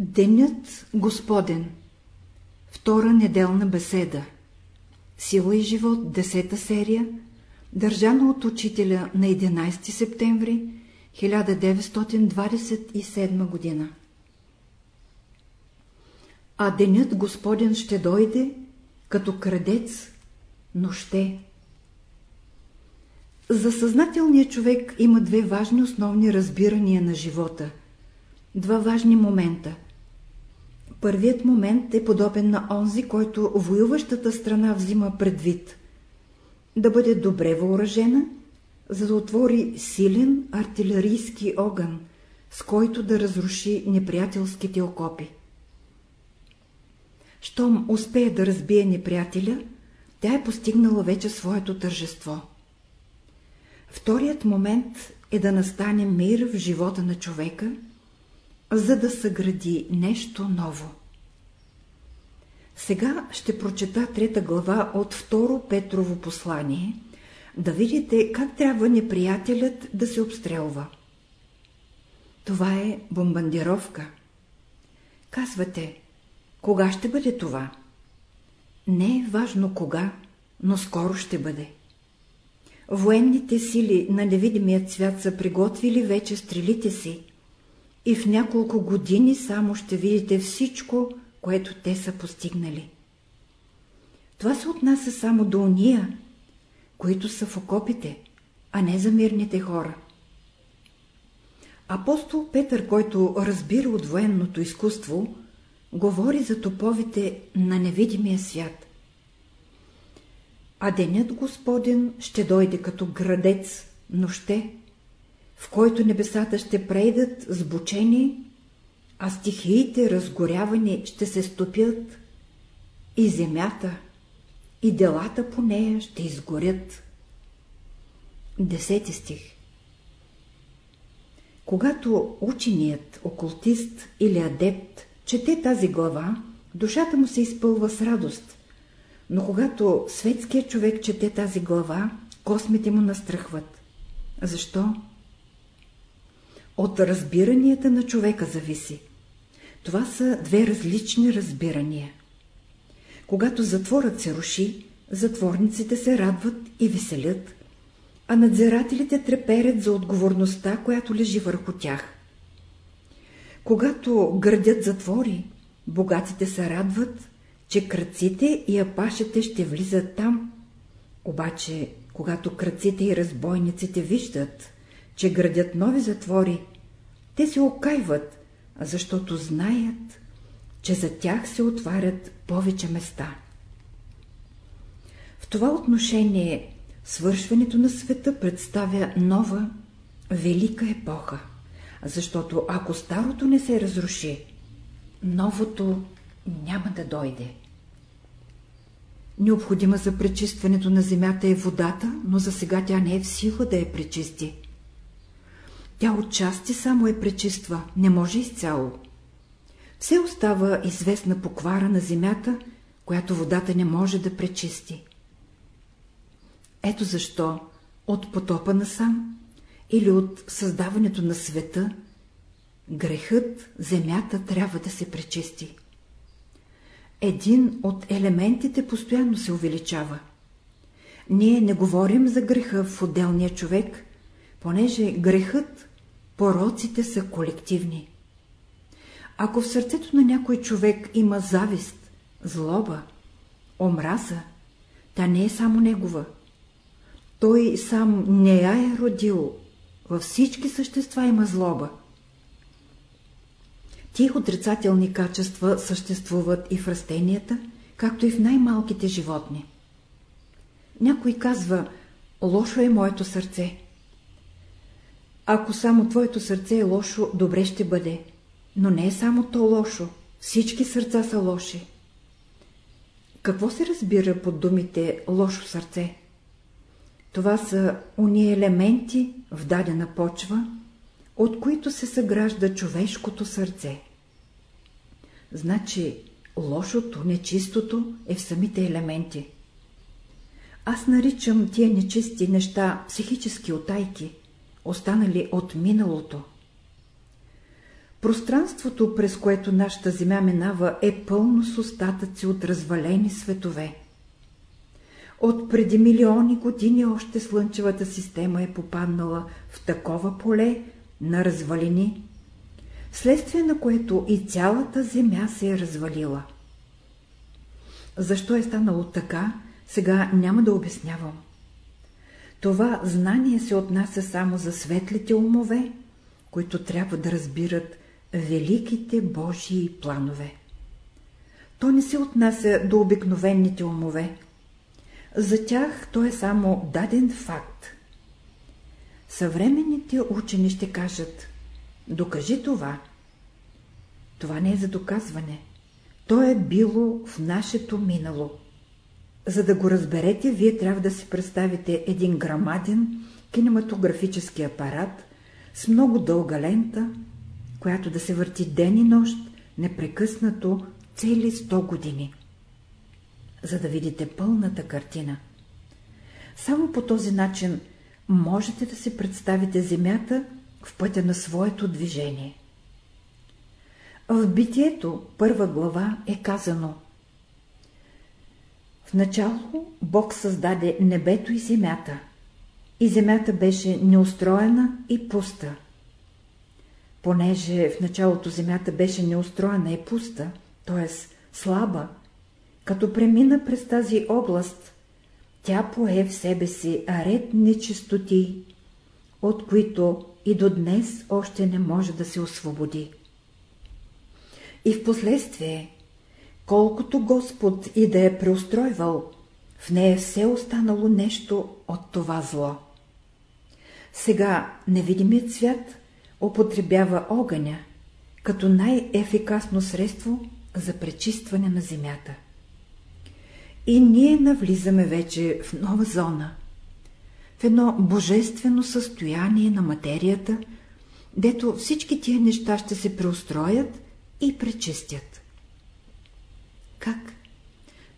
Денят Господен Втора неделна беседа Сила и живот, десета серия, държана от учителя на 11 септември 1927 година. А денят Господен ще дойде като крадец, но ще. За съзнателния човек има две важни основни разбирания на живота. Два важни момента. Първият момент е подобен на онзи, който воюващата страна взима предвид. Да бъде добре въоръжена, за да отвори силен артилерийски огън, с който да разруши неприятелските окопи. Щом успее да разбие неприятеля, тя е постигнала вече своето тържество. Вторият момент е да настане мир в живота на човека, за да съгради нещо ново. Сега ще прочета трета глава от второ Петрово послание, да видите как трябва неприятелят да се обстрелва. Това е бомбандировка. Казвате, кога ще бъде това? Не е важно кога, но скоро ще бъде. Военните сили на невидимият свят са приготвили вече стрелите си и в няколко години само ще видите всичко, което те са постигнали. Това се отнася само до уния, които са в окопите, а не за мирните хора. Апостол Петър, който разбира от военното изкуство, говори за топовите на невидимия свят. А денят Господен ще дойде като градец, но ще, в който небесата ще прейдат сбучени, а стихиите разгорявани ще се стопят и земята, и делата по нея ще изгорят. Десети стих Когато ученият, окултист или адепт чете тази глава, душата му се изпълва с радост, но когато светският човек чете тази глава, космите му настръхват. Защо? От разбиранията на човека зависи. Това са две различни разбирания. Когато затворът се руши, затворниците се радват и веселят, а надзирателите треперят за отговорността, която лежи върху тях. Когато градят затвори, богатите се радват, че кръците и апашите ще влизат там. Обаче, когато кръците и разбойниците виждат, че градят нови затвори, те се окайват, защото знаят, че за тях се отварят повече места. В това отношение свършването на света представя нова, велика епоха, защото ако старото не се разруши, новото няма да дойде. Необходима за пречистването на земята е водата, но за сега тя не е в сила да я пречисти. Тя отчасти само е пречиства, не може изцяло. Все остава известна поквара на земята, която водата не може да пречисти. Ето защо от потопа насам или от създаването на света, грехът, земята трябва да се пречисти. Един от елементите постоянно се увеличава. Ние не говорим за греха в отделния човек, понеже грехът пороците са колективни. Ако в сърцето на някой човек има завист, злоба, омраза, та не е само негова. Той сам не я е родил, във всички същества има злоба. Тих отрицателни качества съществуват и в растенията, както и в най-малките животни. Някой казва, лошо е моето сърце. Ако само твоето сърце е лошо, добре ще бъде. Но не е само то лошо. Всички сърца са лоши. Какво се разбира под думите лошо сърце? Това са уния елементи в дадена почва, от които се съгражда човешкото сърце. Значи лошото, нечистото е в самите елементи. Аз наричам тия нечисти неща психически отайки – останали от миналото. Пространството, през което нашата Земя минава, е пълно с остатъци от развалени светове. От преди милиони години още Слънчевата система е попаднала в такова поле на развалини, следствие на което и цялата Земя се е развалила. Защо е станало така, сега няма да обяснявам. Това знание се отнася само за светлите умове, които трябва да разбират великите Божии планове. То не се отнася до обикновените умове. За тях то е само даден факт. Съвременните учени ще кажат «Докажи това». Това не е за доказване. То е било в нашето минало. За да го разберете, вие трябва да си представите един грамаден кинематографически апарат с много дълга лента, която да се върти ден и нощ, непрекъснато цели 100 години, за да видите пълната картина. Само по този начин можете да си представите Земята в пътя на своето движение. В Битието, първа глава, е казано В начало Бог създаде небето и земята, и земята беше неустроена и пуста. Понеже в началото земята беше неустроена и пуста, т.е. слаба, като премина през тази област, тя пое в себе си ред нечистоти, от които и до днес още не може да се освободи. И в последствие, колкото Господ и да е преустройвал, в нея все останало нещо от това зло. Сега невидимият свят употребява огъня като най-ефикасно средство за пречистване на земята. И ние навлизаме вече в нова зона, в едно божествено състояние на материята, дето всички тия неща ще се преустроят и пречистят. Как?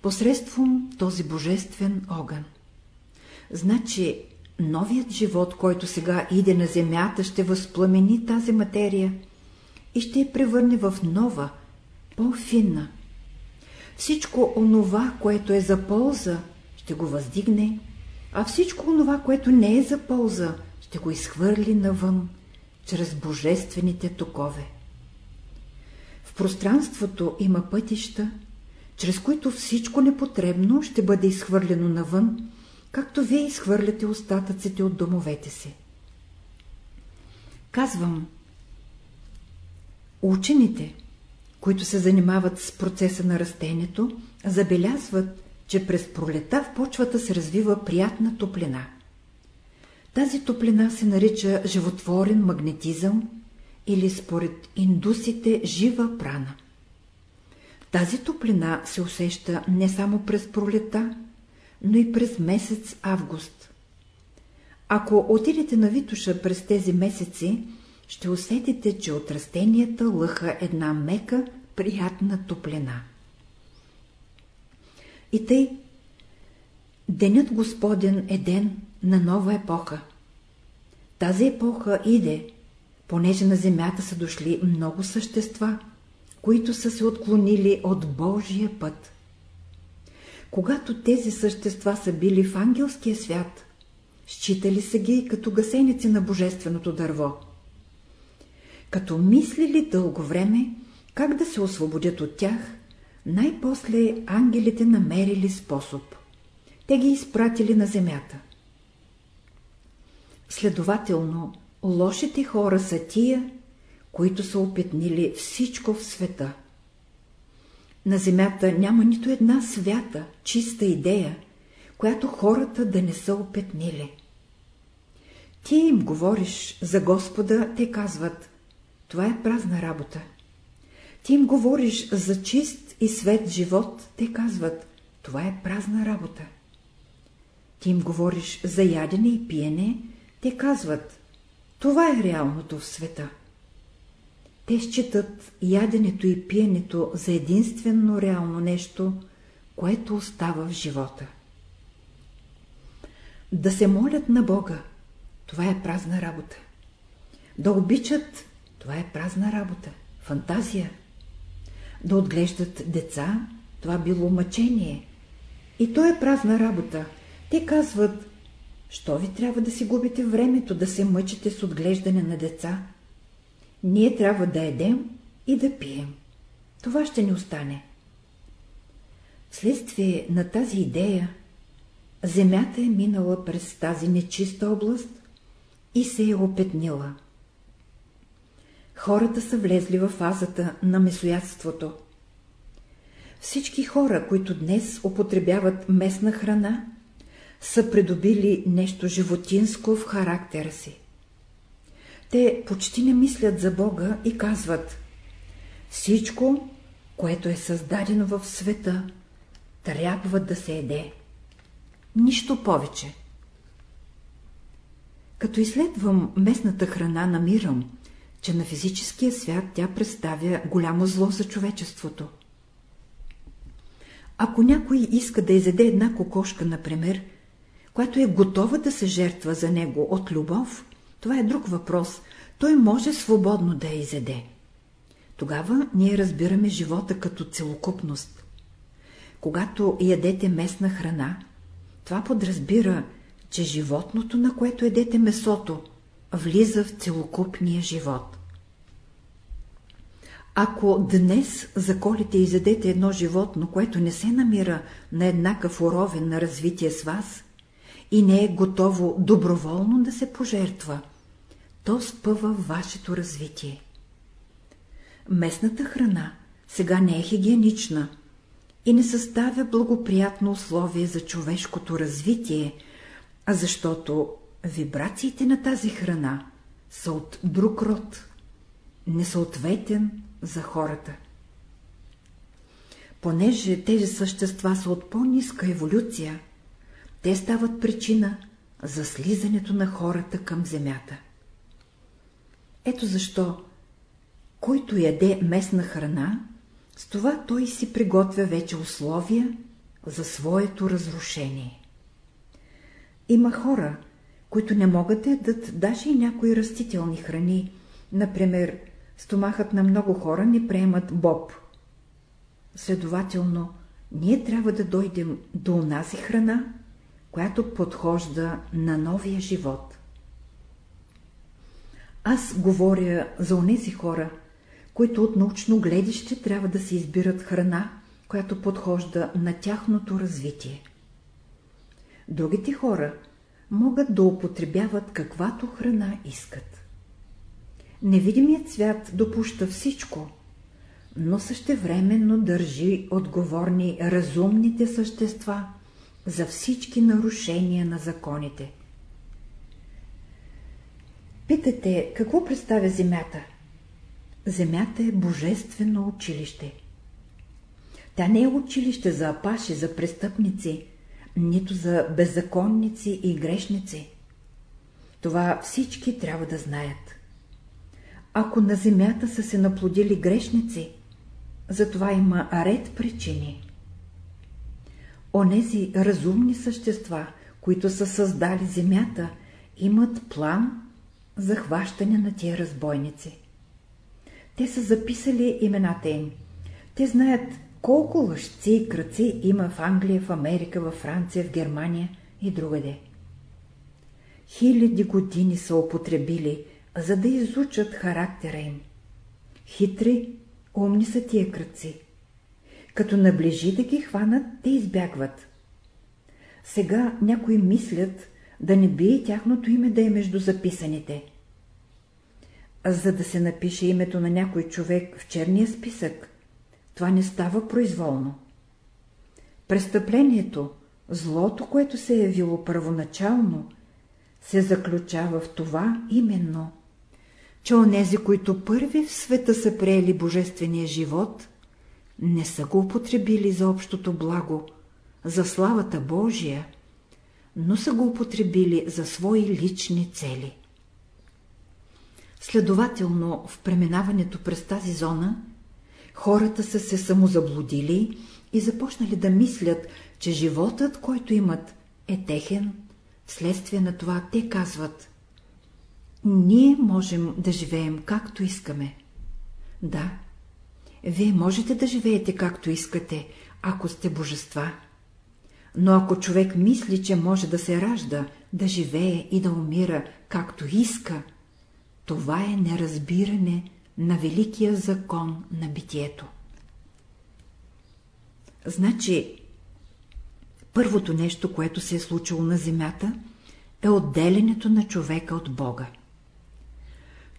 Посредством този божествен огън. Значи, новият живот, който сега иде на земята, ще възпламени тази материя и ще я превърне в нова, по-финна. Всичко онова, което е за полза, ще го въздигне, а всичко онова, което не е за полза, ще го изхвърли навън, чрез божествените токове. В пространството има пътища, чрез които всичко непотребно ще бъде изхвърлено навън, както вие изхвърляте остатъците от домовете си. Казвам, учените, които се занимават с процеса на растението, забелязват, че през пролета в почвата се развива приятна топлина. Тази топлина се нарича животворен магнетизъм или според индусите жива прана. Тази топлина се усеща не само през пролета, но и през месец август. Ако отидете на Витуша през тези месеци, ще усетите, че от растенията лъха една мека, приятна топлина. И тъй, Денят Господен е ден на нова епоха. Тази епоха иде, понеже на земята са дошли много същества, които са се отклонили от Божия път. Когато тези същества са били в ангелския свят, считали са ги като гасеници на божественото дърво. Като мислили дълго време как да се освободят от тях, най-после ангелите намерили способ. Те ги изпратили на земята. Следователно, лошите хора са тия, които са опетнили всичко в света. На земята няма нито една свята, чиста идея, която хората да не са опетнили. Ти им говориш за Господа, те казват, това е празна работа. Ти им говориш за чист и свет живот, те казват, това е празна работа. Ти им говориш за ядене и пиене, те казват, това е реалното в света. Те считат яденето и пиенето за единствено реално нещо, което остава в живота. Да се молят на Бога, това е празна работа. Да обичат това е празна работа, фантазия. Да отглеждат деца, това било мъчение. И то е празна работа. Те казват, що ви трябва да си губите времето, да се мъчите с отглеждане на деца? Ние трябва да едем и да пием. Това ще ни остане. Вследствие на тази идея, земята е минала през тази нечиста област и се е опетнила. Хората са влезли в фазата на месоядството. Всички хора, които днес употребяват местна храна, са придобили нещо животинско в характера си. Те почти не мислят за Бога и казват Всичко, което е създадено в света, трябва да се еде. Нищо повече. Като изследвам местната храна, намирам, че на физическия свят тя представя голямо зло за човечеството. Ако някой иска да изеде една кокошка, например, която е готова да се жертва за него от любов, това е друг въпрос, той може свободно да я изеде. Тогава ние разбираме живота като целокупност. Когато ядете местна храна, това подразбира, че животното, на което едете месото, влиза в целокупния живот. Ако днес заколите и изедете едно животно, което не се намира на еднакъв уровен на развитие с вас и не е готово доброволно да се пожертва, то спъва вашето развитие. Местната храна сега не е хигиенична и не съставя благоприятно условие за човешкото развитие, а защото вибрациите на тази храна са от друг род, несъответен за хората. Понеже тези същества са от по-ниска еволюция, те стават причина за слизането на хората към земята. Ето защо, който яде местна храна, с това той си приготвя вече условия за своето разрушение. Има хора, които не могат да ядат даже и някои растителни храни, например, стомахът на много хора не приемат боб. Следователно, ние трябва да дойдем до онази храна, която подхожда на новия живот. Аз говоря за онези хора, които от научно гледище трябва да се избират храна, която подхожда на тяхното развитие. Другите хора могат да употребяват каквато храна искат. Невидимият свят допуща всичко, но същевременно държи отговорни разумните същества за всички нарушения на законите. Питате, какво представя Земята? Земята е божествено училище. Тя не е училище за апаши, за престъпници, нито за беззаконници и грешници. Това всички трябва да знаят. Ако на земята са се наплодили грешници, за това има ред причини. Онези разумни същества, които са създали земята, имат план за хващане на тия разбойници. Те са записали имената им. Те знаят колко лъжци и кръци има в Англия, в Америка, във Франция, в Германия и другаде. Хиляди години са употребили, за да изучат характера им. Хитри, умни са тия кръци. Като наближи да ги хванат, те избягват. Сега някои мислят да не бие тяхното име да е между записаните. За да се напише името на някой човек в черния списък, това не става произволно. Престъплението, злото, което се е явило първоначално, се заключава в това именно, че онези, които първи в света са приели божествения живот, не са го употребили за общото благо, за славата Божия, но са го употребили за свои лични цели. Следователно, в преминаването през тази зона, хората са се самозаблудили и започнали да мислят, че животът, който имат, е техен, вследствие на това те казват ние можем да живеем както искаме. Да, вие можете да живеете както искате, ако сте божества. Но ако човек мисли, че може да се ражда, да живее и да умира както иска, това е неразбиране на великия закон на битието. Значи, първото нещо, което се е случило на земята, е отделянето на човека от Бога.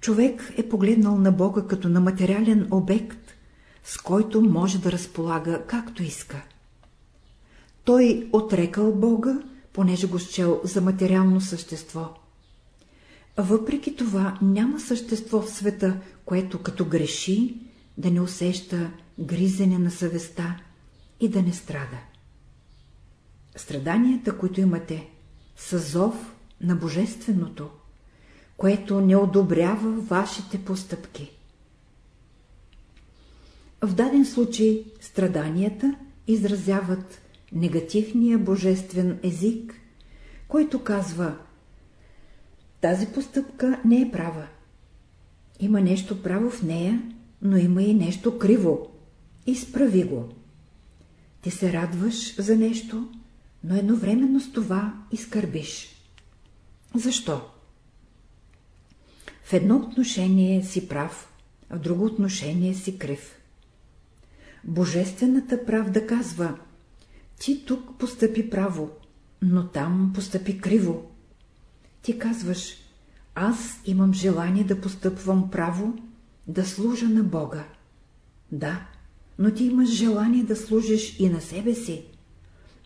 Човек е погледнал на Бога като на материален обект, с който може да разполага както иска. Той отрекал Бога, понеже го счел за материално същество. Въпреки това няма същество в света, което като греши, да не усеща гризене на съвестта и да не страда. Страданията, които имате, са зов на Божественото, което не одобрява вашите постъпки. В даден случай страданията изразяват негативния божествен език, който казва тази постъпка не е права. Има нещо право в нея, но има и нещо криво. Изправи го. Ти се радваш за нещо, но едновременно с това изкърбиш. Защо? В едно отношение си прав, в друго отношение си крив. Божествената правда казва, ти тук постъпи право, но там постъпи криво. Ти казваш, аз имам желание да постъпвам право, да служа на Бога. Да, но ти имаш желание да служиш и на себе си,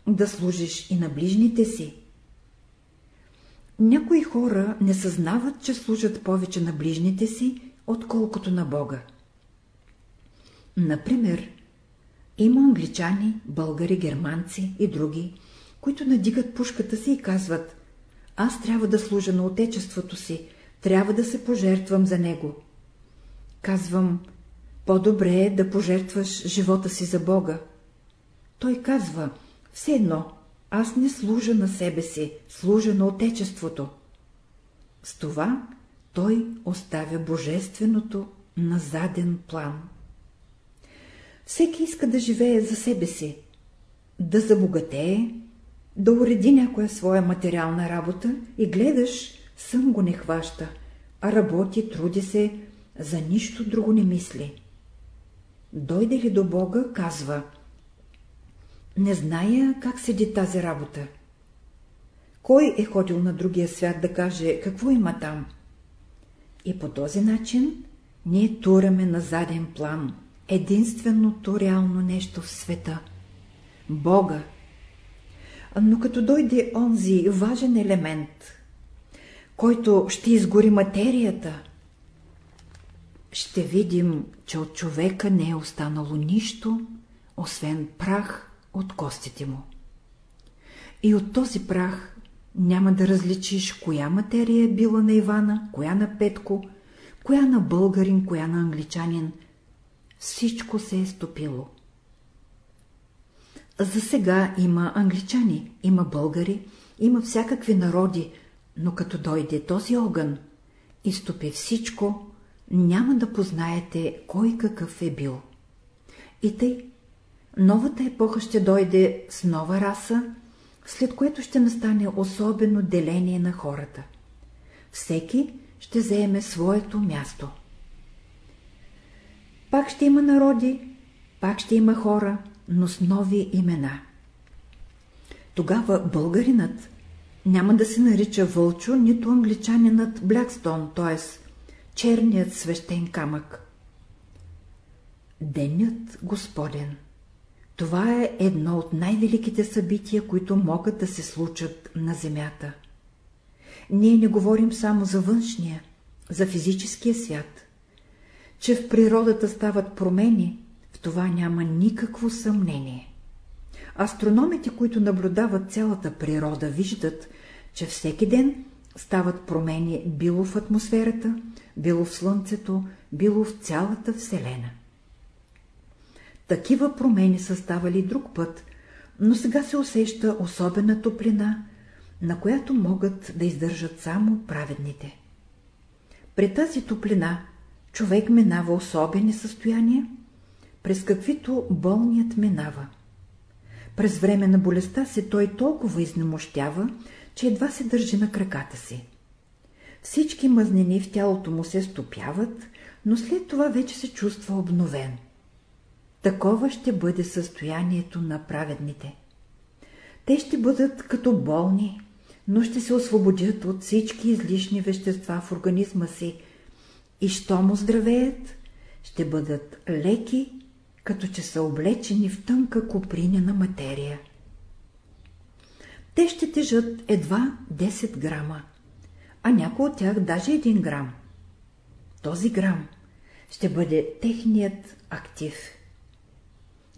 да служиш и на ближните си. Някои хора не съзнават, че служат повече на ближните си, отколкото на Бога. Например, има англичани, българи, германци и други, които надигат пушката си и казват аз трябва да служа на отечеството си, трябва да се пожертвам за него. Казвам, по-добре е да пожертваш живота си за Бога. Той казва, все едно, аз не служа на себе си, служа на отечеството. С това той оставя божественото на заден план. Всеки иска да живее за себе си, да забогатее, да уреди някоя своя материална работа и гледаш, сън го не хваща, а работи, труди се, за нищо друго не мисли. Дойде ли до Бога, казва Не зная как седи тази работа. Кой е ходил на другия свят да каже какво има там? И по този начин ние тураме на заден план единственото реално нещо в света – Бога, но като дойде онзи важен елемент, който ще изгори материята, ще видим, че от човека не е останало нищо, освен прах от костите му. И от този прах няма да различиш, коя материя е била на Ивана, коя на Петко, коя на българин, коя на англичанин. Всичко се е стопило. За сега има англичани, има българи, има всякакви народи, но като дойде този огън, изтопи всичко, няма да познаете кой какъв е бил. И тъй, новата епоха ще дойде с нова раса, след което ще настане особено деление на хората. Всеки ще заеме своето място. Пак ще има народи, пак ще има хора, но с нови имена. Тогава българинът няма да се нарича Вълчо, нито англичанинът Блякстон, т.е. черният свещен камък. Денят Господен Това е едно от най-великите събития, които могат да се случат на земята. Ние не говорим само за външния, за физическия свят. Че в природата стават промени, в това няма никакво съмнение. Астрономите, които наблюдават цялата природа, виждат, че всеки ден стават промени било в атмосферата, било в Слънцето, било в цялата Вселена. Такива промени са ставали друг път, но сега се усеща особена топлина, на която могат да издържат само праведните. При тази топлина човек минава особени състояния, през каквито болният минава. През време на болестта си той толкова изнемощява, че едва се държи на краката си. Всички мъзнини в тялото му се стопяват, но след това вече се чувства обновен. Такова ще бъде състоянието на праведните. Те ще бъдат като болни, но ще се освободят от всички излишни вещества в организма си и що му здравеят, ще бъдат леки, като че са облечени в тънка купринена материя. Те ще тежат едва 10 грама, а някой от тях даже 1 грам. Този грам ще бъде техният актив.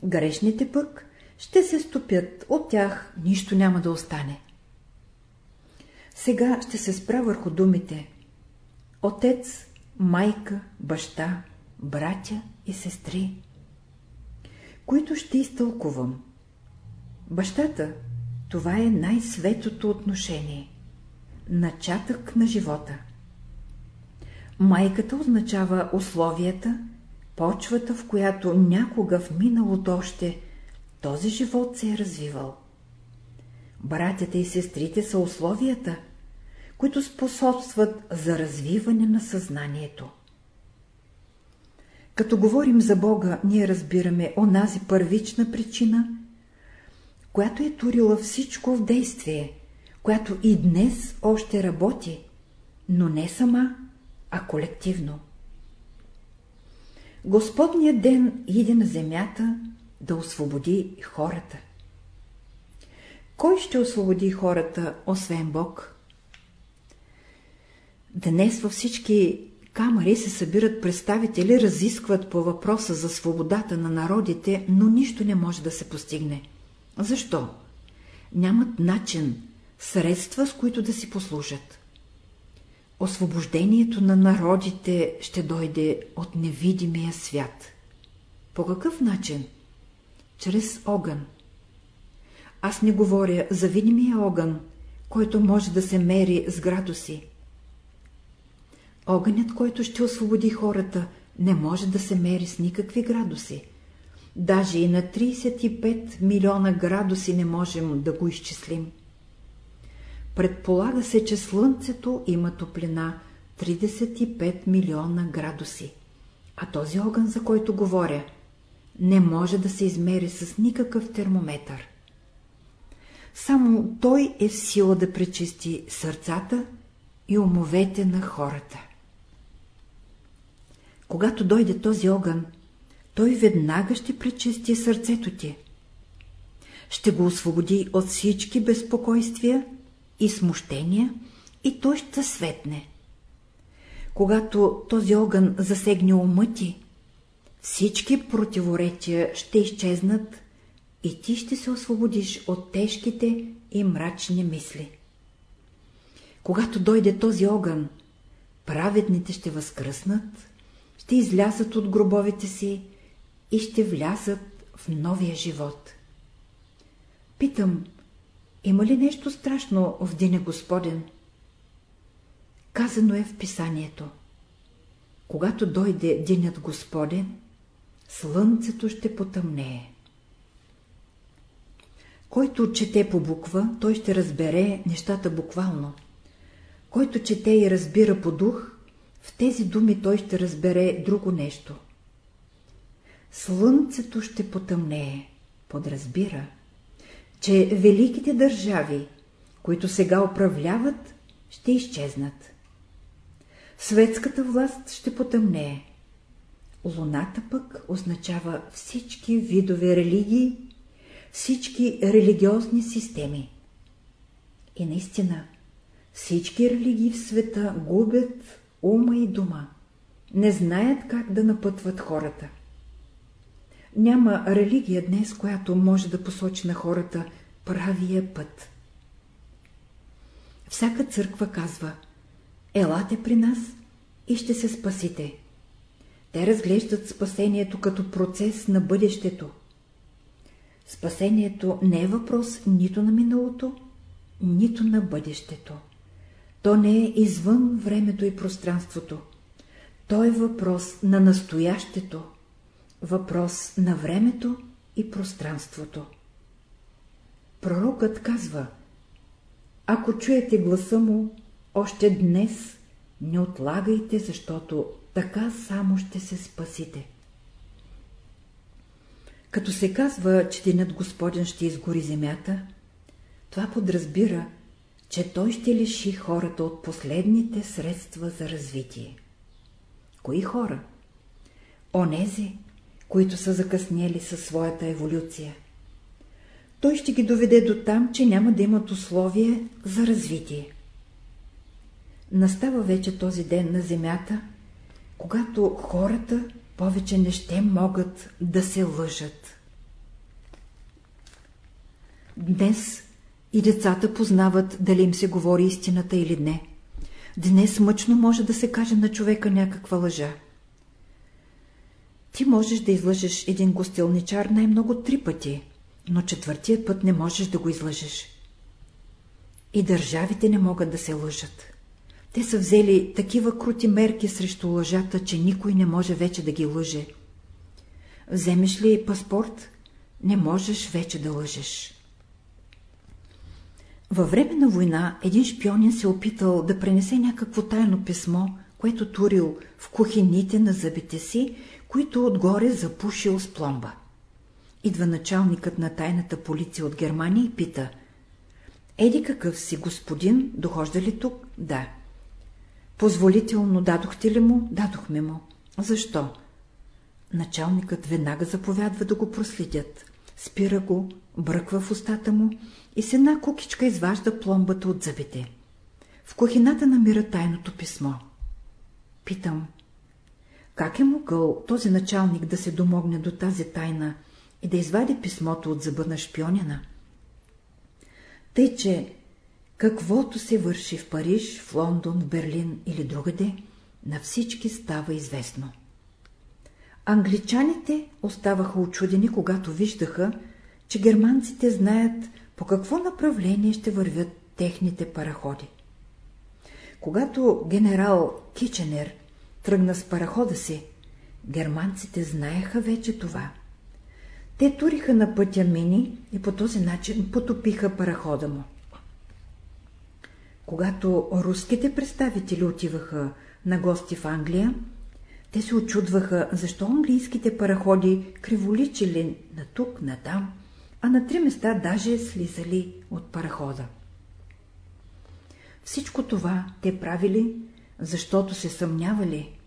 Грешните пък ще се стопят, от тях нищо няма да остане. Сега ще се спра върху думите Отец, майка, баща, братя и сестри, които ще изтълкувам. Бащата – това е най-светото отношение, начатък на живота. Майката означава условията, почвата, в която някога в миналото още този живот се е развивал. Братята и сестрите са условията, които способстват за развиване на съзнанието. Като говорим за Бога, ние разбираме онази първична причина, която е турила всичко в действие, която и днес още работи, но не сама, а колективно. Господният ден иде на земята да освободи хората. Кой ще освободи хората, освен Бог? Днес във всички камери се събират представители, разискват по въпроса за свободата на народите, но нищо не може да се постигне. Защо? Нямат начин, средства, с които да си послужат. Освобождението на народите ще дойде от невидимия свят. По какъв начин? Чрез огън. Аз не говоря за видимия огън, който може да се мери с градуси. Огънят, който ще освободи хората, не може да се мери с никакви градуси. Даже и на 35 милиона градуси не можем да го изчислим. Предполага се, че Слънцето има топлина 35 милиона градуси. А този огън, за който говоря, не може да се измери с никакъв термометър. Само той е в сила да пречисти сърцата и умовете на хората. Когато дойде този огън, той веднага ще пречисти сърцето ти. Ще го освободи от всички безпокойствия и смущения и той ще светне. Когато този огън засегне ума ти, всички противоречия ще изчезнат и ти ще се освободиш от тежките и мрачни мисли. Когато дойде този огън, праведните ще възкръснат, ще излязат от гробовете си и ще влязат в новия живот. Питам, има ли нещо страшно в Деня Господен? Казано е в писанието. Когато дойде Денят Господен, слънцето ще потъмнее. Който чете по буква, той ще разбере нещата буквално. Който чете и разбира по дух, в тези думи той ще разбере друго нещо. Слънцето ще потъмнее, подразбира, че великите държави, които сега управляват, ще изчезнат. Светската власт ще потъмнее. Луната пък означава всички видове религии, всички религиозни системи. И наистина, всички религии в света губят ума и дума, не знаят как да напътват хората. Няма религия днес, която може да посочи на хората правия път. Всяка църква казва Елате при нас и ще се спасите. Те разглеждат спасението като процес на бъдещето. Спасението не е въпрос нито на миналото, нито на бъдещето. То не е извън времето и пространството. То е въпрос на настоящето, въпрос на времето и пространството. Пророкът казва, ако чуете гласа му, още днес не отлагайте, защото така само ще се спасите. Като се казва, че денят Господен ще изгори земята, това подразбира, че той ще лиши хората от последните средства за развитие. Кои хора? Онези, които са закъснели със своята еволюция. Той ще ги доведе до там, че няма да имат условие за развитие. Настава вече този ден на земята, когато хората повече не ще могат да се лъжат. Днес и децата познават дали им се говори истината или не. Днес мъчно може да се каже на човека някаква лъжа. Ти можеш да излъжеш един гостилничар най-много три пъти, но четвъртият път не можеш да го излъжеш. И държавите не могат да се лъжат. Те са взели такива крути мерки срещу лъжата, че никой не може вече да ги лъже. Вземеш ли паспорт, не можеш вече да лъжеш. Във време на война един шпионин се опитал да пренесе някакво тайно писмо, което турил в кухините на зъбите си, които отгоре запушил с пломба. Идва началникът на тайната полиция от Германия и пита Еди какъв си господин, дохожда ли тук? Да. Позволително дадохте ли му? Дадохме му. Защо? Началникът веднага заповядва да го проследят. Спира го, бръква в устата му и с една кукичка изважда пломбата от зъбите. В кухината намира тайното писмо. Питам, как е могъл този началник да се домогне до тази тайна и да извади писмото от зъба на шпионина? Тъй, че каквото се върши в Париж, в Лондон, в Берлин или другаде, на всички става известно. Англичаните оставаха очудени, когато виждаха, че германците знаят по какво направление ще вървят техните параходи. Когато генерал Киченер тръгна с парахода си, германците знаеха вече това. Те туриха на пътя мини и по този начин потопиха парахода му. Когато руските представители отиваха на гости в Англия, те се очудваха, защо английските параходи криволичили на тук, на там, а на три места даже слизали от парахода. Всичко това те правили, защото се съмнявали,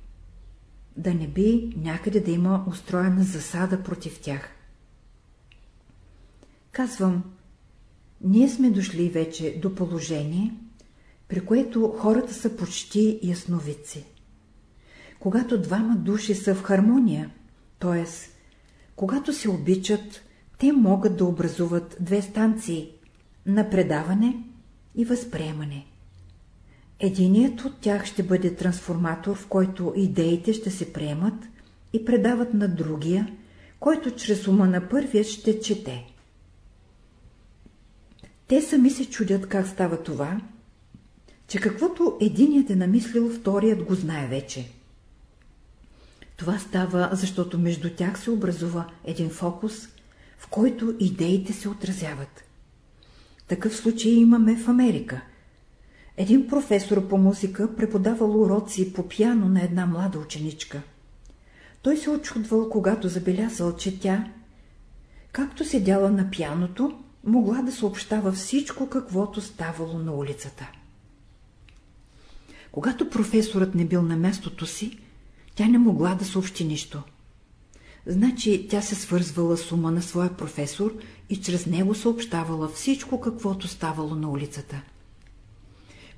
да не би някъде да има устроена засада против тях. Казвам, ние сме дошли вече до положение, при което хората са почти ясновици. Когато двама души са в хармония, т.е. когато се обичат, те могат да образуват две станции – на предаване и възприемане. Единият от тях ще бъде трансформатор, в който идеите ще се приемат и предават на другия, който чрез ума на първия ще чете. Те сами се чудят как става това, че каквото единият е намислил, вторият го знае вече. Това става, защото между тях се образува един фокус, в който идеите се отразяват. Такъв случай имаме в Америка. Един професор по музика преподавал уроци по пяно на една млада ученичка. Той се очудвал, когато забелязал, че тя, както седяла на пяното, могла да съобщава всичко, каквото ставало на улицата. Когато професорът не бил на мястото си, тя не могла да съобщи нищо. Значи тя се свързвала с ума на своя професор и чрез него съобщавала всичко, каквото ставало на улицата.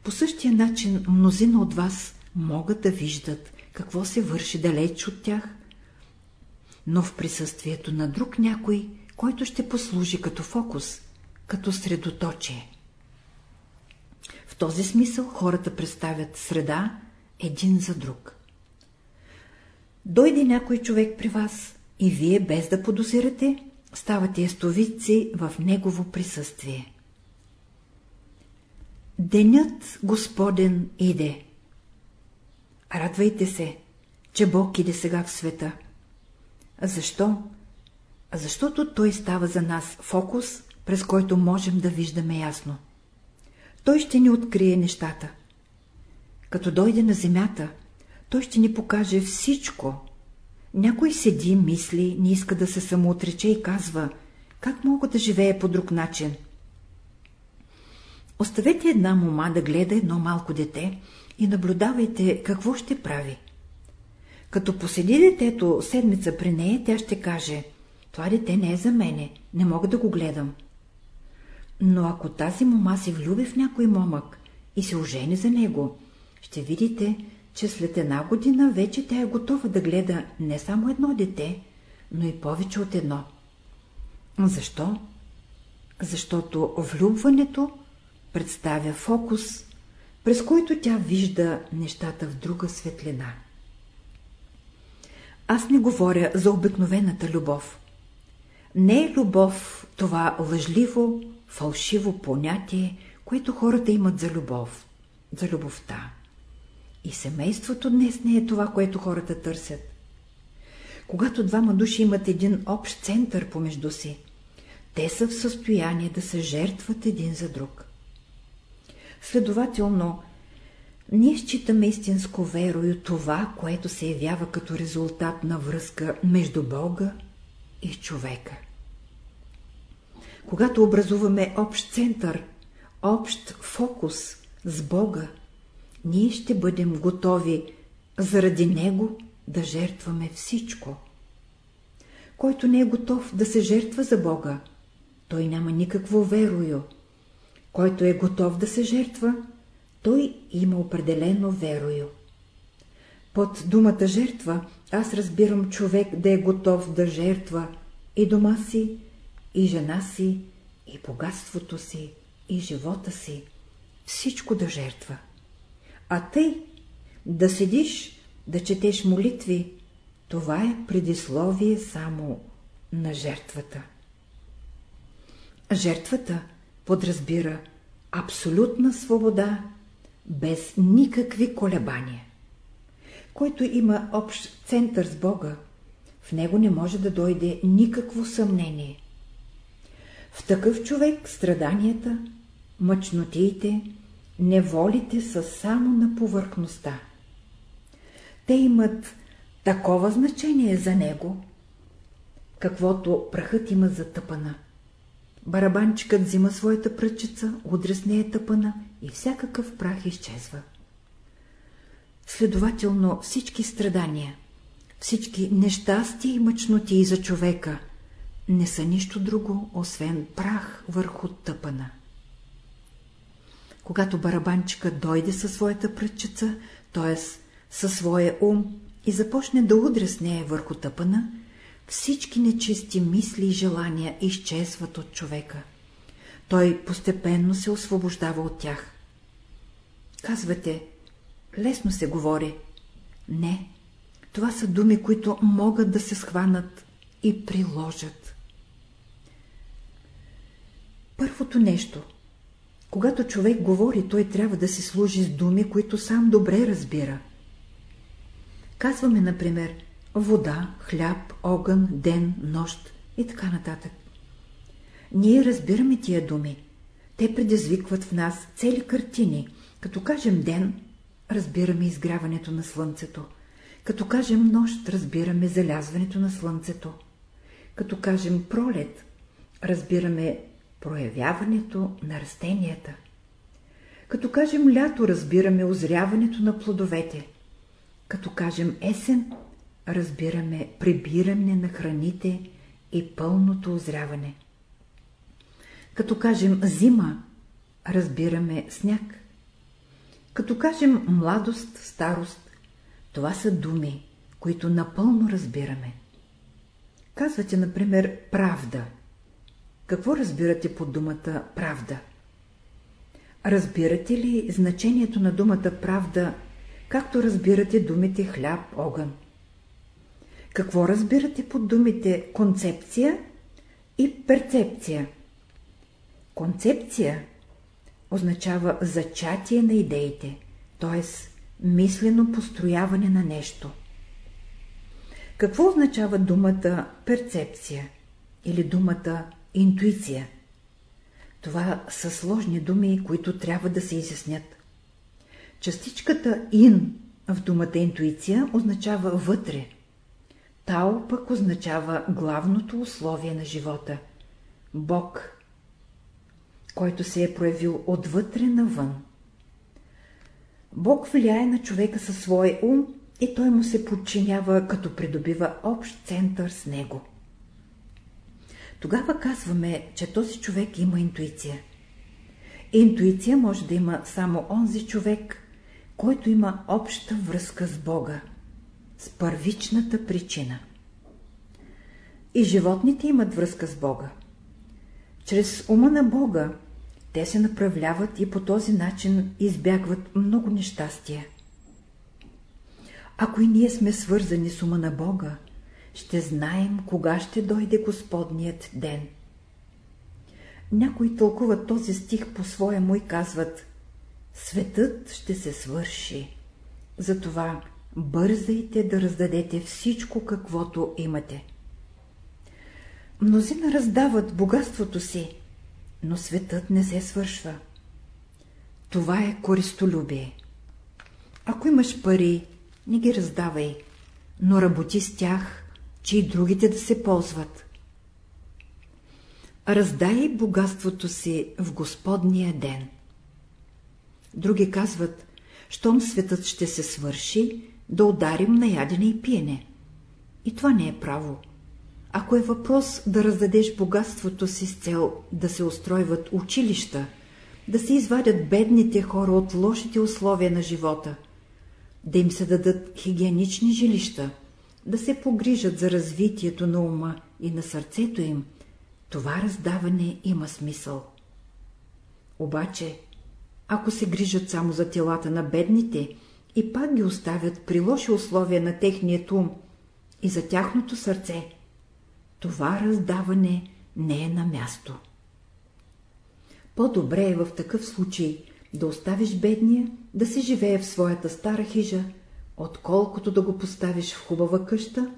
По същия начин мнозина от вас могат да виждат какво се върши далеч от тях, но в присъствието на друг някой, който ще послужи като фокус, като средоточие. В този смисъл хората представят среда един за друг. Дойде някой човек при вас и вие, без да подозирате, ставате естовици в негово присъствие. Денят Господен иде. Радвайте се, че Бог иде сега в света. Защо? Защото Той става за нас фокус, през който можем да виждаме ясно. Той ще ни открие нещата. Като дойде на земята, Той ще ни покаже всичко. Някой седи, мисли, не иска да се самоотрече и казва, как мога да живея по друг начин. Оставете една мома да гледа едно малко дете и наблюдавайте какво ще прави. Като поседи детето седмица при нея, тя ще каже, това дете не е за мене, не мога да го гледам. Но ако тази мома се влюби в някой момък и се ожени за него, ще видите, че след една година вече тя е готова да гледа не само едно дете, но и повече от едно. Защо? Защото влюбването представя фокус, през който тя вижда нещата в друга светлина. Аз не говоря за обикновената любов. Не е любов това лъжливо, фалшиво понятие, което хората имат за любов, за любовта. И семейството днес не е това, което хората търсят. Когато двама души имат един общ център помежду си, те са в състояние да се жертват един за друг. Следователно, ние считаме истинско верою това, което се явява като резултат на връзка между Бога и човека. Когато образуваме общ център, общ фокус с Бога, ние ще бъдем готови заради Него да жертваме всичко. Който не е готов да се жертва за Бога, той няма никакво верою. Който е готов да се жертва, той има определено верою. Под думата жертва аз разбирам човек да е готов да жертва и дома си, и жена си, и богатството си, и живота си, всичко да жертва. А тъй да седиш, да четеш молитви, това е предисловие само на жертвата. Жертвата подразбира абсолютна свобода, без никакви колебания. Който има общ център с Бога, в него не може да дойде никакво съмнение. В такъв човек страданията, мъчнотиите, неволите са само на повърхността. Те имат такова значение за него, каквото прахът има за тъпана. Барабанчикът взима своята пръчица, удря с нея тъпана и всякакъв прах изчезва. Следователно всички страдания, всички нещастия и мъчноти за човека не са нищо друго, освен прах върху тъпана. Когато барабанчикът дойде със своята пръчица, т.е. със своя ум и започне да удря с нея върху тъпана, всички нечисти мисли и желания изчезват от човека. Той постепенно се освобождава от тях. Казвате, лесно се говори. Не, това са думи, които могат да се схванат и приложат. Първото нещо. Когато човек говори, той трябва да се служи с думи, които сам добре разбира. Казваме, например, вода, хляб, огън, ден, нощ и така нататък. Ние разбираме тия думи. Те предизвикват в нас цели картини. Като кажем ден, разбираме изгряването на слънцето. Като кажем нощ, разбираме залязването на слънцето. Като кажем пролет, разбираме проявяването на растенията. Като кажем лято, разбираме озряването на плодовете. Като кажем есен, разбираме прибиране на храните и пълното озряване. Като кажем зима, разбираме сняг. Като кажем младост, старост, това са думи, които напълно разбираме. Казвате, например, правда. Какво разбирате под думата правда? Разбирате ли значението на думата правда, както разбирате думите хляб, огън? Какво разбирате под думите концепция и перцепция? Концепция означава зачатие на идеите, т.е. мислено построяване на нещо. Какво означава думата перцепция или думата интуиция? Това са сложни думи, които трябва да се изяснят. Частичката ин в думата интуиция означава вътре. Тао пък означава главното условие на живота. Бог, който се е проявил отвътре навън. Бог влияе на човека със своя ум и той му се подчинява, като придобива общ център с него. Тогава казваме, че този човек има интуиция. Интуиция може да има само онзи човек, който има обща връзка с Бога, с първичната причина. И животните имат връзка с Бога. Чрез ума на Бога те се направляват и по този начин избягват много нещастия. Ако и ние сме свързани с ума на Бога, ще знаем кога ще дойде Господният ден. Някои тълкуват този стих по-своему и казват Светът ще се свърши. Затова бързайте да раздадете всичко, каквото имате. Мнозина раздават богатството си, но светът не се свършва. Това е користолюбие. Ако имаш пари, не ги раздавай, но работи с тях, че и другите да се ползват. Раздай богатството си в Господния ден. Други казват, щом светът ще се свърши, да ударим на ядене и пиене. И това не е право. Ако е въпрос да раздадеш богатството си с цел да се устройват училища, да се извадят бедните хора от лошите условия на живота, да им се дадат хигиенични жилища, да се погрижат за развитието на ума и на сърцето им, това раздаване има смисъл. Обаче, ако се грижат само за телата на бедните и пак ги оставят при лоши условия на техния ум и за тяхното сърце, това раздаване не е на място. По-добре е в такъв случай да оставиш бедния да се живее в своята стара хижа, отколкото да го поставиш в хубава къща,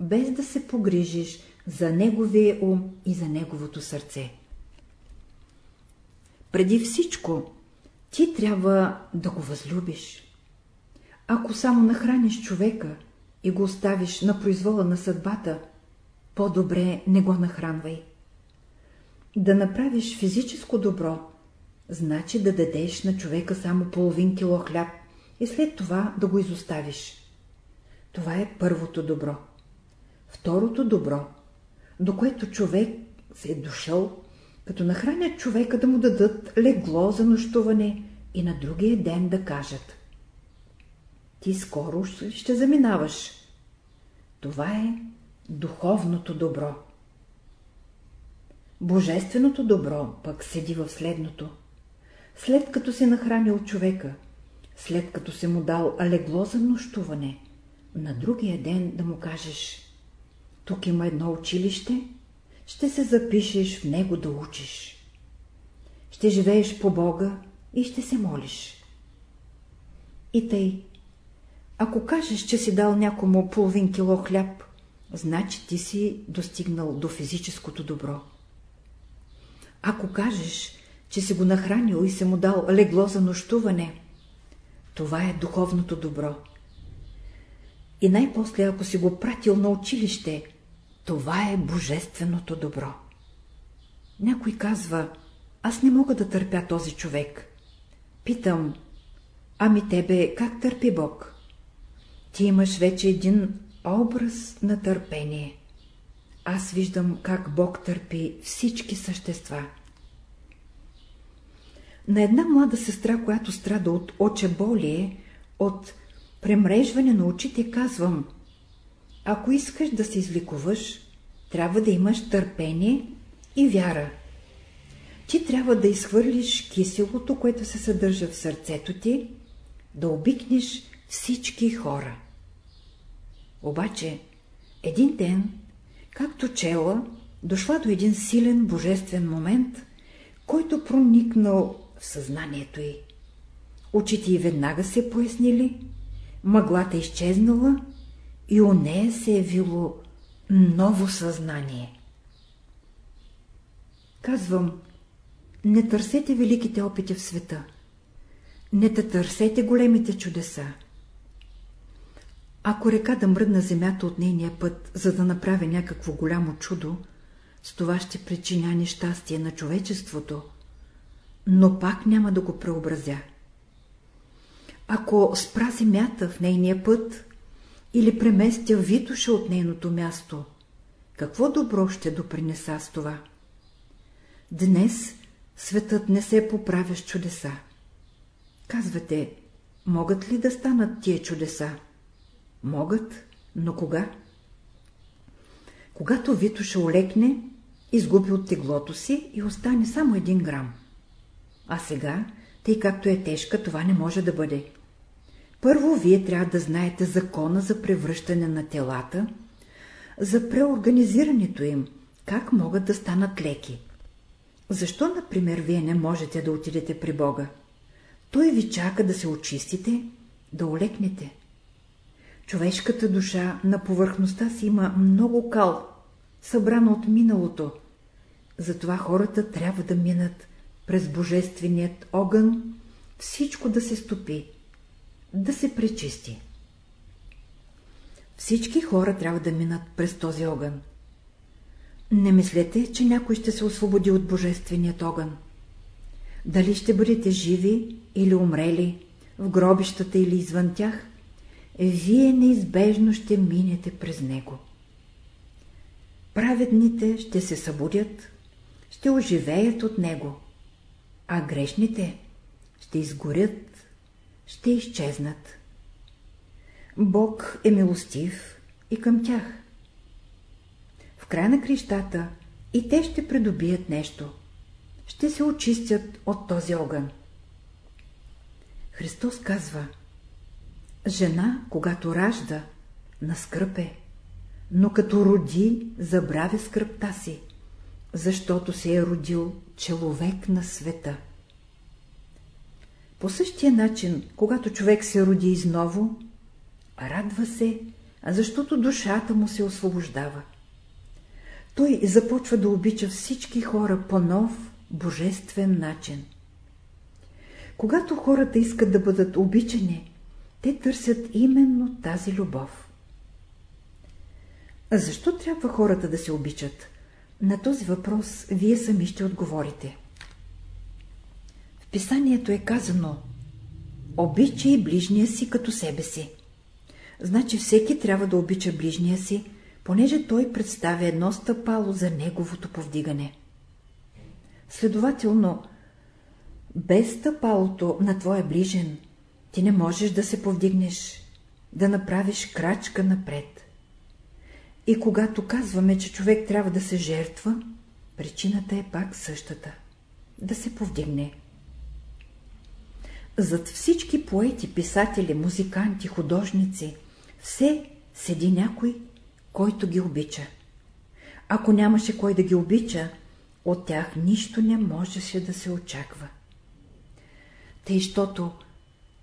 без да се погрижиш за неговия ум и за неговото сърце. Преди всичко, ти трябва да го възлюбиш. Ако само нахраниш човека и го оставиш на произвола на съдбата, по-добре не го нахранвай. Да направиш физическо добро, значи да дадеш на човека само половин кило хляб и след това да го изоставиш. Това е първото добро. Второто добро, до което човек се е дошъл, като нахранят човека да му дадат легло за нощуване и на другия ден да кажат. Ти скоро ще заминаваш. Това е духовното добро. Божественото добро пък седи в следното. След като се нахранил човека, след като се му дал легло за нощуване, на другия ден да му кажеш тук има едно училище, ще се запишеш в него да учиш. Ще живееш по Бога и ще се молиш. И тъй, ако кажеш, че си дал някому половин кило хляб, значи ти си достигнал до физическото добро. Ако кажеш, че си го нахранил и се му дал легло за нощуване, това е духовното добро. И най-после, ако си го пратил на училище, това е божественото добро. Някой казва, аз не мога да търпя този човек. Питам, ами тебе как търпи Бог? Ти имаш вече един образ на търпение. Аз виждам как Бог търпи всички същества. На една млада сестра, която страда от очеболие, от премрежване на очите, казвам, ако искаш да се изликуваш, трябва да имаш търпение и вяра. Ти трябва да изхвърлиш киселото, което се съдържа в сърцето ти, да обикнеш всички хора. Обаче, един ден, както чела, дошла до един силен божествен момент, който проникнал в съзнанието й. Очите й веднага се пояснили, мъглата изчезнала и у нея се е явило ново съзнание. Казвам, не търсете великите опити в света. Не те търсете големите чудеса. Ако река да мръдна земята от нейния път, за да направи някакво голямо чудо, с това ще причиня нещастие на човечеството, но пак няма да го преобразя. Ако спра земята в нейния път или преместя Витуша от нейното място, какво добро ще допринеса с това? Днес светът не се поправя с чудеса. Казвате, могат ли да станат тия чудеса? Могат, но кога? Когато Витуша олекне, изгуби от теглото си и остане само един грам. А сега, тъй както е тежка, това не може да бъде. Първо вие трябва да знаете закона за превръщане на телата, за преорганизирането им, как могат да станат леки. Защо, например, вие не можете да отидете при Бога? Той ви чака да се очистите, да олекнете. Човешката душа на повърхността си има много кал, събрано от миналото. Затова хората трябва да минат през божественият огън, всичко да се стопи, да се пречисти. Всички хора трябва да минат през този огън. Не мислете, че някой ще се освободи от божественият огън. Дали ще бъдете живи или умрели, в гробищата или извън тях, вие неизбежно ще минете през него. Праведните ще се събудят, ще оживеят от него, а грешните ще изгорят, ще изчезнат. Бог е милостив и към тях. В края на крещата и те ще придобият нещо. Ще се очистят от този огън. Христос казва Жена, когато ражда, на скръп е, но като роди, забравя скръпта си, защото се е родил човек на света. По същия начин, когато човек се роди изново, радва се, защото душата му се освобождава. Той започва да обича всички хора по нов, божествен начин. Когато хората искат да бъдат обичани, те търсят именно тази любов. А защо трябва хората да се обичат? На този въпрос вие сами ще отговорите. В писанието е казано Обичай ближния си като себе си. Значи всеки трябва да обича ближния си, понеже той представя едно стъпало за неговото повдигане. Следователно, без стъпалото на твоя ближен, ти не можеш да се повдигнеш, да направиш крачка напред. И когато казваме, че човек трябва да се жертва, причината е пак същата – да се повдигне. Зад всички поети, писатели, музиканти, художници, все седи някой, който ги обича. Ако нямаше кой да ги обича, от тях нищо не можеше да се очаква. Тъй, щото,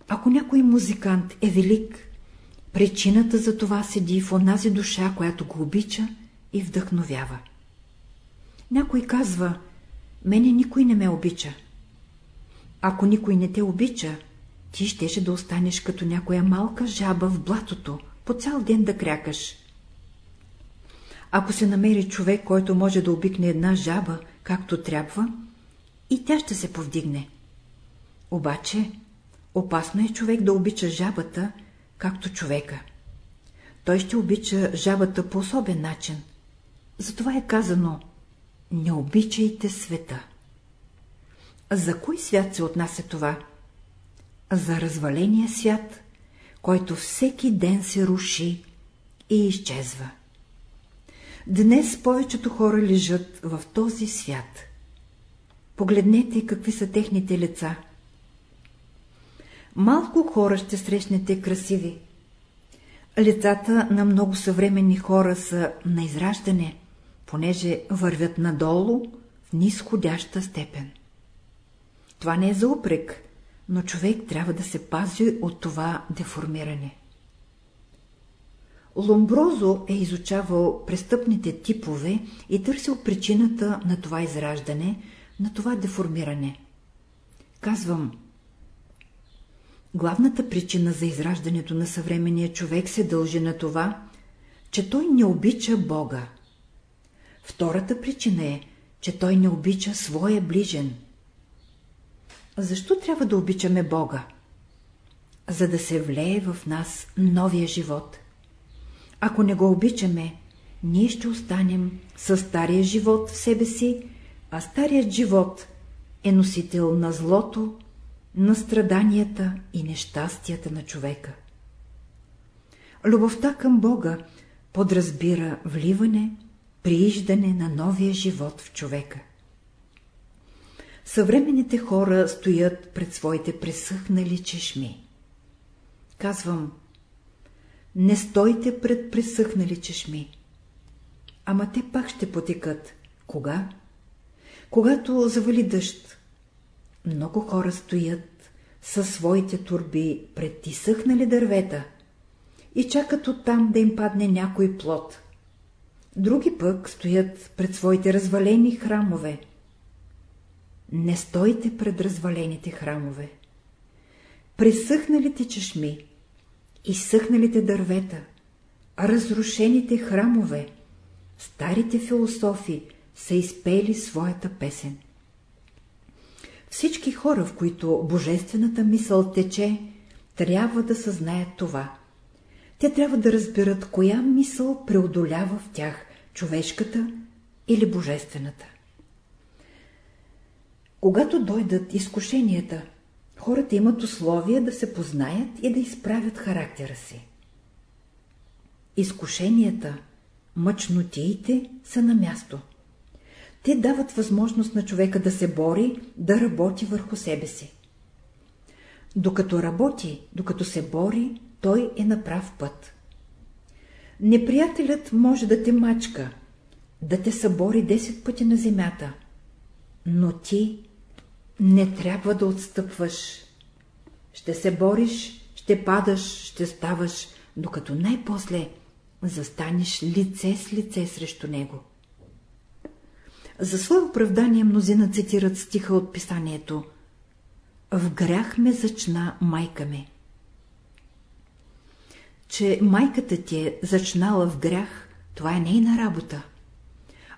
ако някой музикант е велик, причината за това седи в онази душа, която го обича и вдъхновява. Някой казва, мене никой не ме обича. Ако никой не те обича, ти щеше да останеш като някоя малка жаба в блатото, по цял ден да крякаш. Ако се намери човек, който може да обикне една жаба, както трябва, и тя ще се повдигне. Обаче, опасно е човек да обича жабата, както човека. Той ще обича жабата по особен начин. Затова е казано «Не обичайте света». За кой свят се отнася това? За разваления свят, който всеки ден се руши и изчезва. Днес повечето хора лежат в този свят. Погледнете какви са техните лица. Малко хора ще срещнете красиви. Лицата на много съвременни хора са на израждане, понеже вървят надолу в нисходяща степен. Това не е за упрек, но човек трябва да се пази от това деформиране. Ломброзо е изучавал престъпните типове и търсил причината на това израждане, на това деформиране. Казвам, главната причина за израждането на съвременния човек се дължи на това, че той не обича Бога. Втората причина е, че той не обича своя ближен. Защо трябва да обичаме Бога? За да се влее в нас новия живот. Ако не го обичаме, ние ще останем със стария живот в себе си, а старият живот е носител на злото, на страданията и нещастията на човека. Любовта към Бога подразбира вливане, прииждане на новия живот в човека. Съвременните хора стоят пред своите пресъхнали чешми. Казвам, не стойте пред пресъхнали чешми. Ама те пак ще потекат. Кога? Когато завали дъжд. Много хора стоят със своите турби пред изсъхнали дървета и чакат оттам да им падне някой плод. Други пък стоят пред своите развалени храмове. Не стойте пред развалените храмове. Пресъхналите чешми, изсъхналите дървета, разрушените храмове, старите философи са изпели своята песен. Всички хора, в които божествената мисъл тече, трябва да съзнаят това. Те трябва да разберат, коя мисъл преодолява в тях човешката или божествената. Когато дойдат изкушенията, хората имат условия да се познаят и да изправят характера си. Изкушенията, мъчнотиите са на място. Те дават възможност на човека да се бори, да работи върху себе си. Докато работи, докато се бори, той е на прав път. Неприятелят може да те мачка, да те събори 10 пъти на земята, но ти не трябва да отстъпваш. Ще се бориш, ще падаш, ще ставаш, докато най-после застанеш лице с лице срещу него. За свое оправдание мнозина цитират стиха от писанието В грях ме зачна майка ми. Че майката ти е зачнала в грях, това е нейна работа.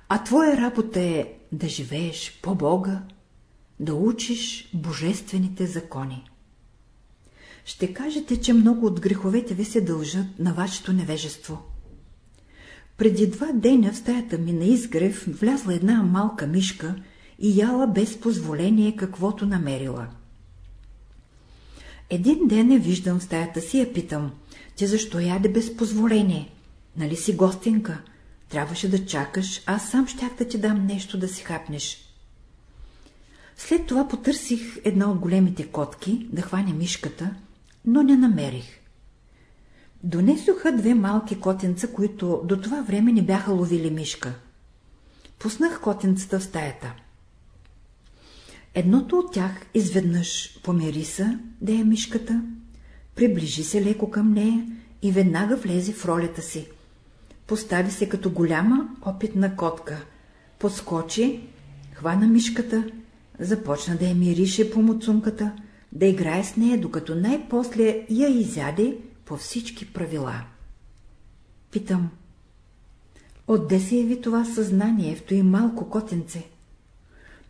А твоя работа е да живееш по Бога, да учиш божествените закони. Ще кажете, че много от греховете ви се дължат на вашето невежество. Преди два деня в стаята ми на изгрев влязла една малка мишка и яла без позволение каквото намерила. Един ден я виждам в стаята си я питам, ти защо яде без позволение? Нали си гостинка? Трябваше да чакаш, аз сам щях да ти дам нещо да си хапнеш. След това потърсих една от големите котки да хваня мишката, но не намерих. Донесоха две малки котенца, които до това време не бяха ловили мишка. Пуснах котенцата в стаята. Едното от тях изведнъж помириса да е мишката, приближи се леко към нея и веднага влезе в ролята си. Постави се като голяма опитна котка, подскочи, хвана мишката, започна да я мирише по муцунката, да играе с нея, докато най-после я изяде по всички правила. Питам, отде се яви това съзнание в той малко котенце?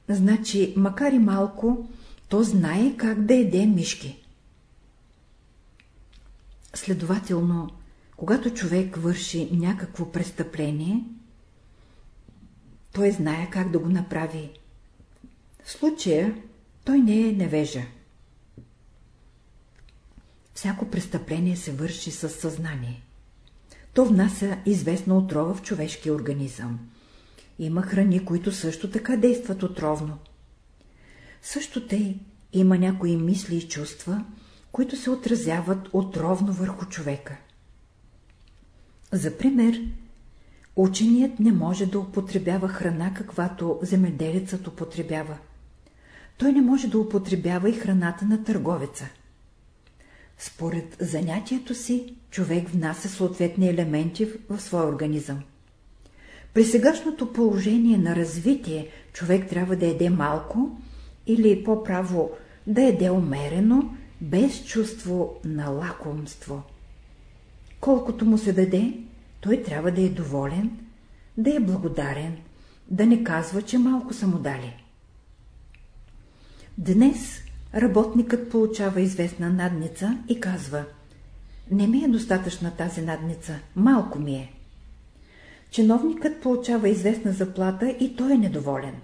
Значи, макар и малко, то знае как да еде мишки. Следователно, когато човек върши някакво престъпление, той знае как да го направи. В случая той не е невежа. Всяко престъпление се върши със съзнание. То внася известна отрова в човешкия организъм. Има храни, които също така действат отровно. Също те има някои мисли и чувства, които се отразяват отровно върху човека. За пример, ученият не може да употребява храна, каквато земеделецът употребява. той не може да употребява и храната на търговеца. Според занятието си, човек внася съответни елементи в своя организъм. При сегашното положение на развитие, човек трябва да еде малко или по-право да еде умерено, без чувство на лакомство. Колкото му се даде, той трябва да е доволен, да е благодарен, да не казва, че малко са му дали. Днес работникът получава известна надница и казва Не ми е достатъчна тази надница, малко ми е. Чиновникът получава известна заплата и той е недоволен.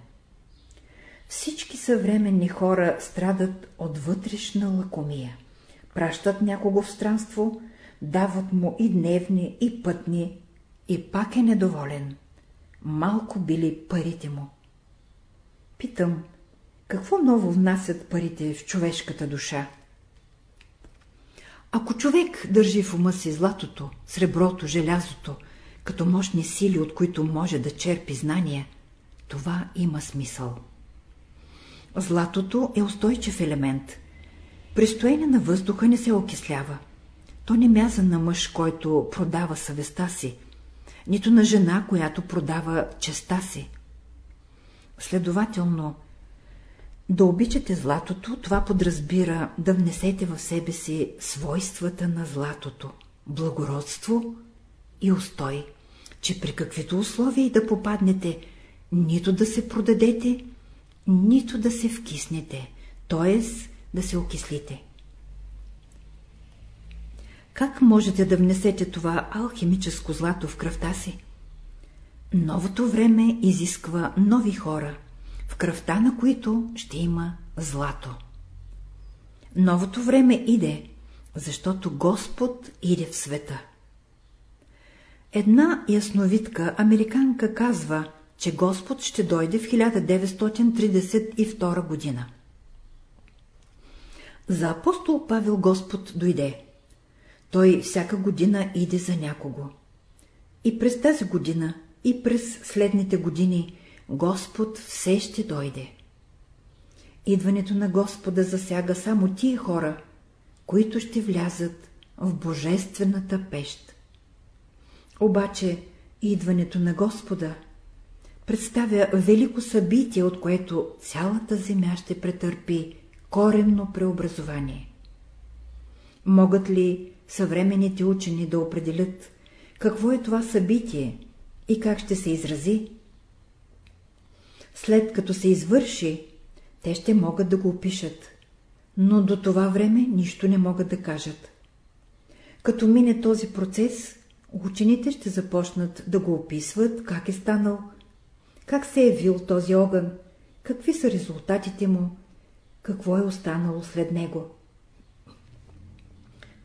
Всички съвременни хора страдат от вътрешна лакомия. Пращат някого в странство, дават му и дневни, и пътни, и пак е недоволен. Малко били парите му. Питам, какво ново внасят парите в човешката душа? Ако човек държи в ума си златото, среброто, желязото, като мощни сили, от които може да черпи знания, това има смисъл. Златото е устойчив елемент. При на въздуха не се окислява. То не мяза на мъж, който продава съвестта си, нито на жена, която продава честа си. Следователно, да обичате златото, това подразбира да внесете в себе си свойствата на златото, благородство и устой, че при каквито условия да попаднете, нито да се продадете, нито да се вкиснете, т.е. да се окислите. Как можете да внесете това алхимическо злато в кръвта си? Новото време изисква нови хора, в кръвта на които ще има злато. Новото време иде, защото Господ иде в света. Една ясновидка, американка, казва, че Господ ще дойде в 1932 година. За апостол Павел Господ дойде. Той всяка година иде за някого. И през тази година, и през следните години Господ все ще дойде. Идването на Господа засяга само тия хора, които ще влязат в Божествената пещ. Обаче идването на Господа представя велико събитие, от което цялата земя ще претърпи коренно преобразование. Могат ли съвременните учени да определят какво е това събитие и как ще се изрази? След като се извърши, те ще могат да го опишат, но до това време нищо не могат да кажат. Като мине този процес, учените ще започнат да го описват, как е станал, как се е вил този огън, какви са резултатите му, какво е останало след него.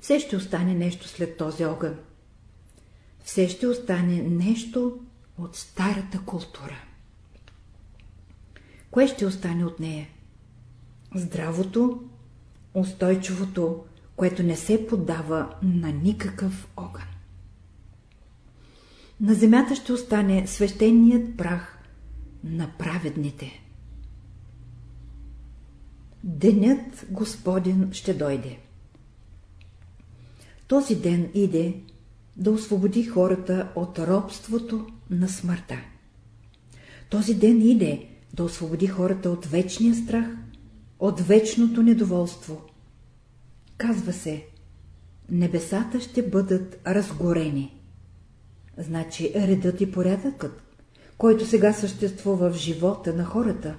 Все ще остане нещо след този огън. Все ще остане нещо от старата култура. Кое ще остане от нея? Здравото, устойчивото, което не се поддава на никакъв огън. На земята ще остане свещеният прах на праведните. Денят Господен ще дойде. Този ден иде да освободи хората от робството на смъртта. Този ден иде да освободи хората от вечния страх, от вечното недоволство. Казва се, небесата ще бъдат разгорени. Значи редът и порядъкът, който сега съществува в живота на хората,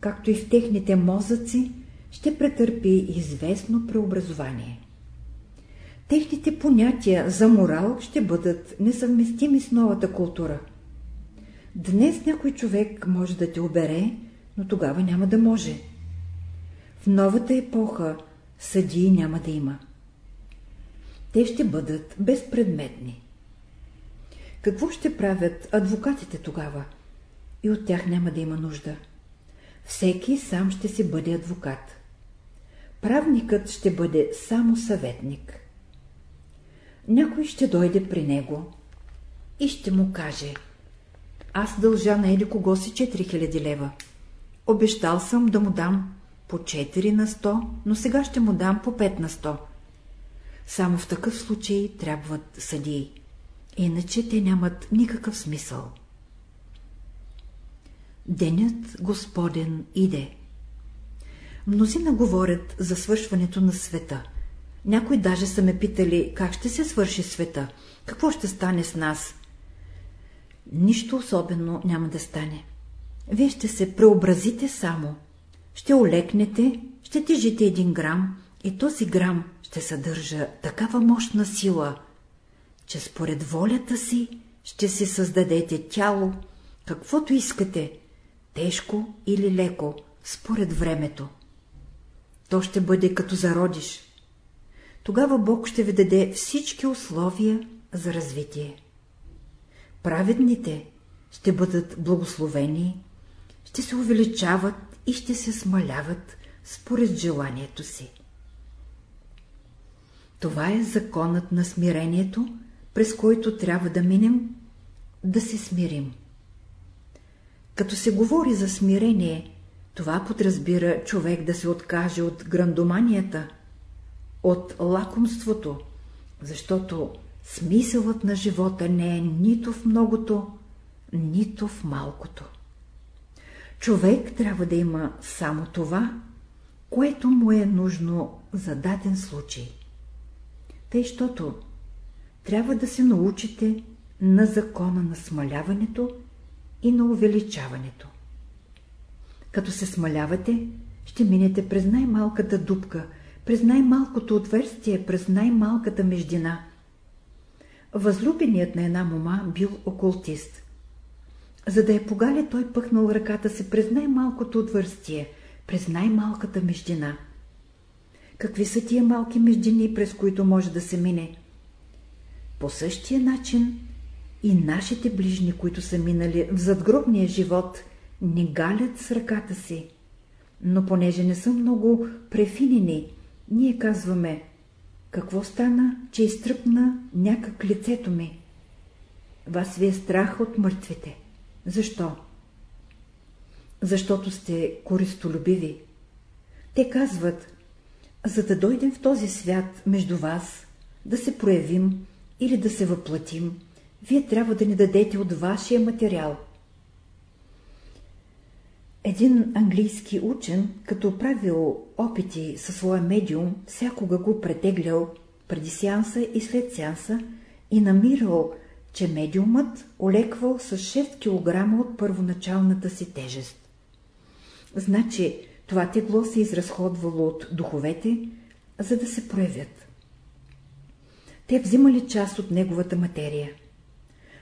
както и в техните мозъци, ще претърпи известно преобразование. Техните понятия за морал ще бъдат несъвместими с новата култура. Днес някой човек може да те обере, но тогава няма да може. В новата епоха съдии няма да има. Те ще бъдат безпредметни. Какво ще правят адвокатите тогава? И от тях няма да има нужда. Всеки сам ще си бъде адвокат. Правникът ще бъде само съветник. Някой ще дойде при него и ще му каже Аз дължа на еди кого си 4000 лева. Обещал съм да му дам по 4 на 100, но сега ще му дам по 5 на 100. Само в такъв случай трябват съдии, иначе те нямат никакъв смисъл. Денят Господен иде. Мнозина говорят за свършването на света. Някои даже са ме питали, как ще се свърши света, какво ще стане с нас. Нищо особено няма да стане. Вие ще се преобразите само. Ще олекнете, ще тежите един грам и този грам ще съдържа такава мощна сила, че според волята си ще си създадете тяло, каквото искате, тежко или леко, според времето. То ще бъде като зародиш. Тогава Бог ще ви даде всички условия за развитие. Праведните ще бъдат благословени, ще се увеличават и ще се смаляват според желанието си. Това е законът на смирението, през който трябва да минем, да се смирим. Като се говори за смирение, това подразбира човек да се откаже от грандоманията, от лакомството, защото смисълът на живота не е нито в многото, нито в малкото. Човек трябва да има само това, което му е нужно за даден случай. Тъй, щото трябва да се научите на закона на смаляването и на увеличаването. Като се смалявате, ще минете през най-малката дупка, през най-малкото отверстие, през най-малката междина. Възлюбеният на една мома бил окултист. За да я погали, той пъхнал ръката си през най-малкото отвърстие, през най-малката междина. Какви са тия малки междини, през които може да се мине? По същия начин и нашите ближни, които са минали в задгробния живот, не галят с ръката си. Но понеже не са много префинени, ние казваме, какво стана, че изтръпна някак лицето ми? Вас ви е страх от мъртвите. Защо? Защото сте користолюбиви. Те казват, за да дойдем в този свят между вас, да се проявим или да се въплатим, вие трябва да ни дадете от вашия материал. Един английски учен, като правил опити със своя медиум, всякога го претеглял преди сеанса и след сеанса и намирал, че медиумът олеквал с 6 кг от първоначалната си тежест. Значи, това тегло се изразходвало от духовете, за да се проявят. Те взимали част от неговата материя.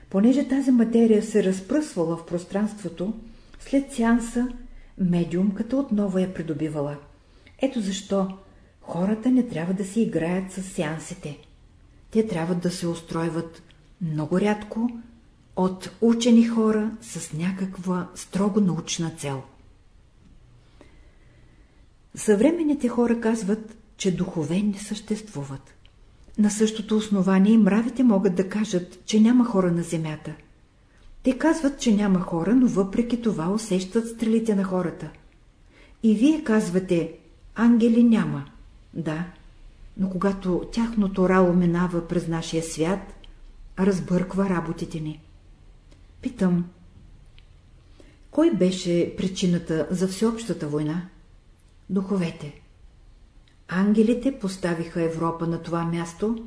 Понеже тази материя се разпръсвала в пространството, след сеанса медиумката отново я придобивала. Ето защо хората не трябва да си играят с сеансите. Те трябва да се устройват много рядко от учени хора с някаква строго научна цел. Съвременните хора казват, че духове не съществуват. На същото основание мравите могат да кажат, че няма хора на земята. Те казват, че няма хора, но въпреки това усещат стрелите на хората. И вие казвате, ангели няма. Да, но когато тяхното рало минава през нашия свят, разбърква работите ни. Питам, кой беше причината за всеобщата война? Духовете. Ангелите поставиха Европа на това място,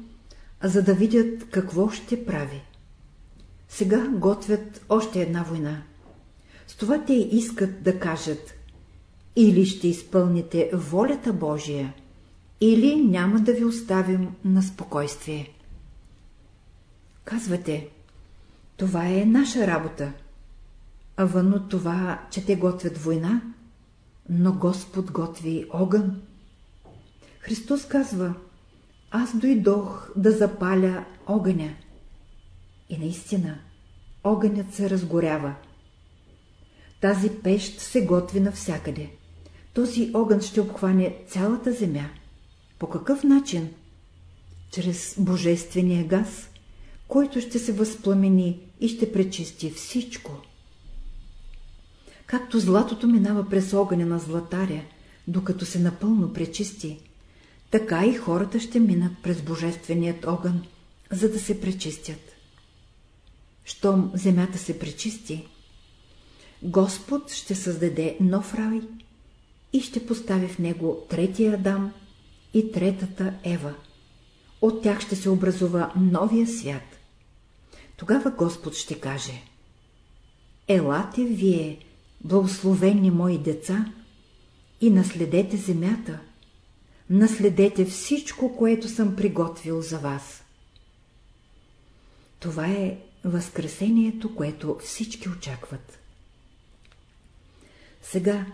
за да видят какво ще прави. Сега готвят още една война. С това те искат да кажат или ще изпълните волята Божия, или няма да ви оставим на спокойствие. Казвате, това е наша работа, а вън от това, че те готвят война, но Господ готви огън. Христос казва, аз дойдох да запаля огъня. И наистина, огънят се разгорява. Тази пещ се готви навсякъде. Този огън ще обхване цялата земя. По какъв начин? Чрез божествения газ, който ще се възпламени и ще пречисти всичко. Както златото минава през огъня на златаря, докато се напълно пречисти, така и хората ще минат през Божественият огън, за да се пречистят. Щом земята се пречисти, Господ ще създаде нов рай и ще постави в него третия Адам и третата Ева. От тях ще се образува новия свят. Тогава Господ ще каже Елате вие, благословени мои деца, и наследете земята, наследете всичко, което съм приготвил за вас. Това е възкресението, което всички очакват. Сега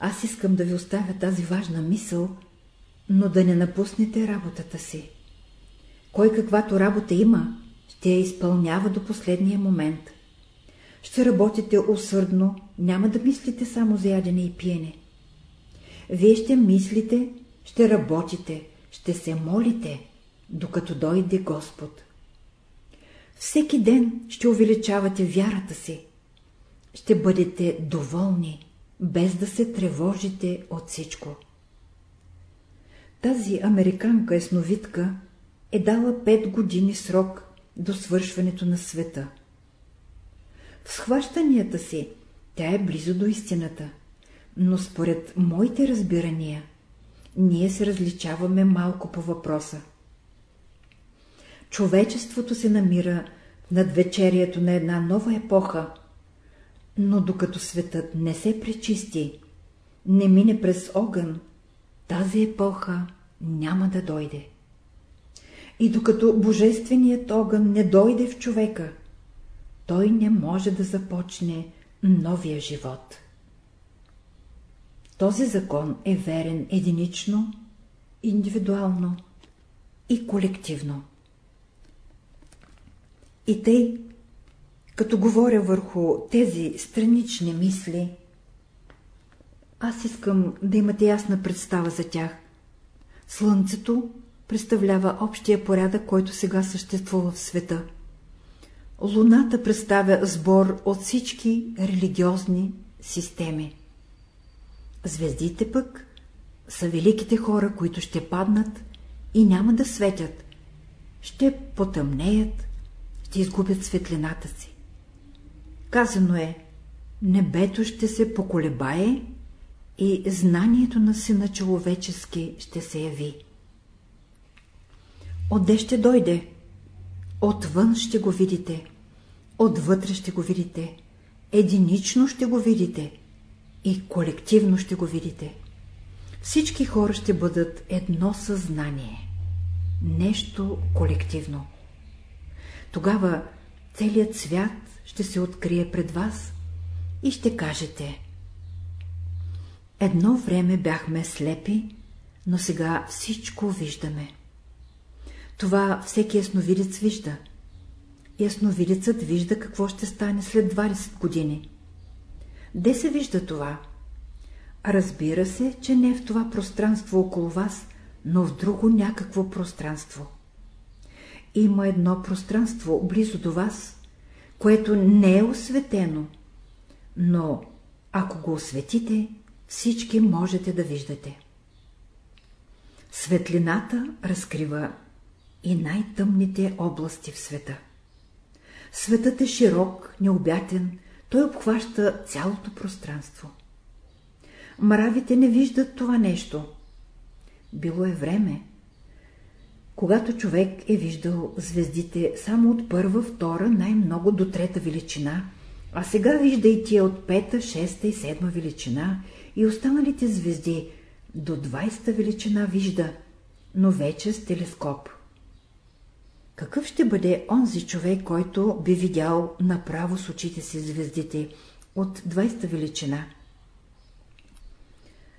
аз искам да ви оставя тази важна мисъл, но да не напуснете работата си. Кой каквато работа има, ще я изпълнява до последния момент. Ще работите усърдно, няма да мислите само за ядене и пиене. Вие ще мислите, ще работите, ще се молите, докато дойде Господ. Всеки ден ще увеличавате вярата си. Ще бъдете доволни, без да се тревожите от всичко. Тази американка есновидка е дала пет години срок до свършването на света. В схващанията си тя е близо до истината, но според моите разбирания ние се различаваме малко по въпроса. Човечеството се намира над вечерието на една нова епоха, но докато светът не се пречисти, не мине през огън, тази епоха няма да дойде. И докато Божественият огън не дойде в човека, той не може да започне новия живот. Този закон е верен единично, индивидуално и колективно. И тъй, като говоря върху тези странични мисли, аз искам да имате ясна представа за тях. Слънцето представлява общия порядък, който сега съществува в света. Луната представя сбор от всички религиозни системи. Звездите пък са великите хора, които ще паднат и няма да светят, ще потъмнеят, ще изгубят светлината си. Казано е, небето ще се поколебае и знанието на сина човечески ще се яви. Отде ще дойде? Отвън ще го видите, отвътре ще го видите, единично ще го видите и колективно ще го видите. Всички хора ще бъдат едно съзнание, нещо колективно. Тогава целият свят ще се открие пред вас и ще кажете Едно време бяхме слепи, но сега всичко виждаме. Това всеки ясновидец вижда. Ясновидецът вижда какво ще стане след 20 години. Де се вижда това? Разбира се, че не в това пространство около вас, но в друго някакво пространство. Има едно пространство близо до вас, което не е осветено, но ако го осветите, всички можете да виждате. Светлината разкрива и най-тъмните области в света. Светът е широк, необятен, той обхваща цялото пространство. Мравите не виждат това нещо. Било е време, когато човек е виждал звездите само от първа, втора, най-много до трета величина, а сега вижда и тия от пета, шеста и седма величина и останалите звезди до 20 величина вижда, но вече с телескоп. Какъв ще бъде онзи човек, който би видял направо с очите си звездите от 20 величина?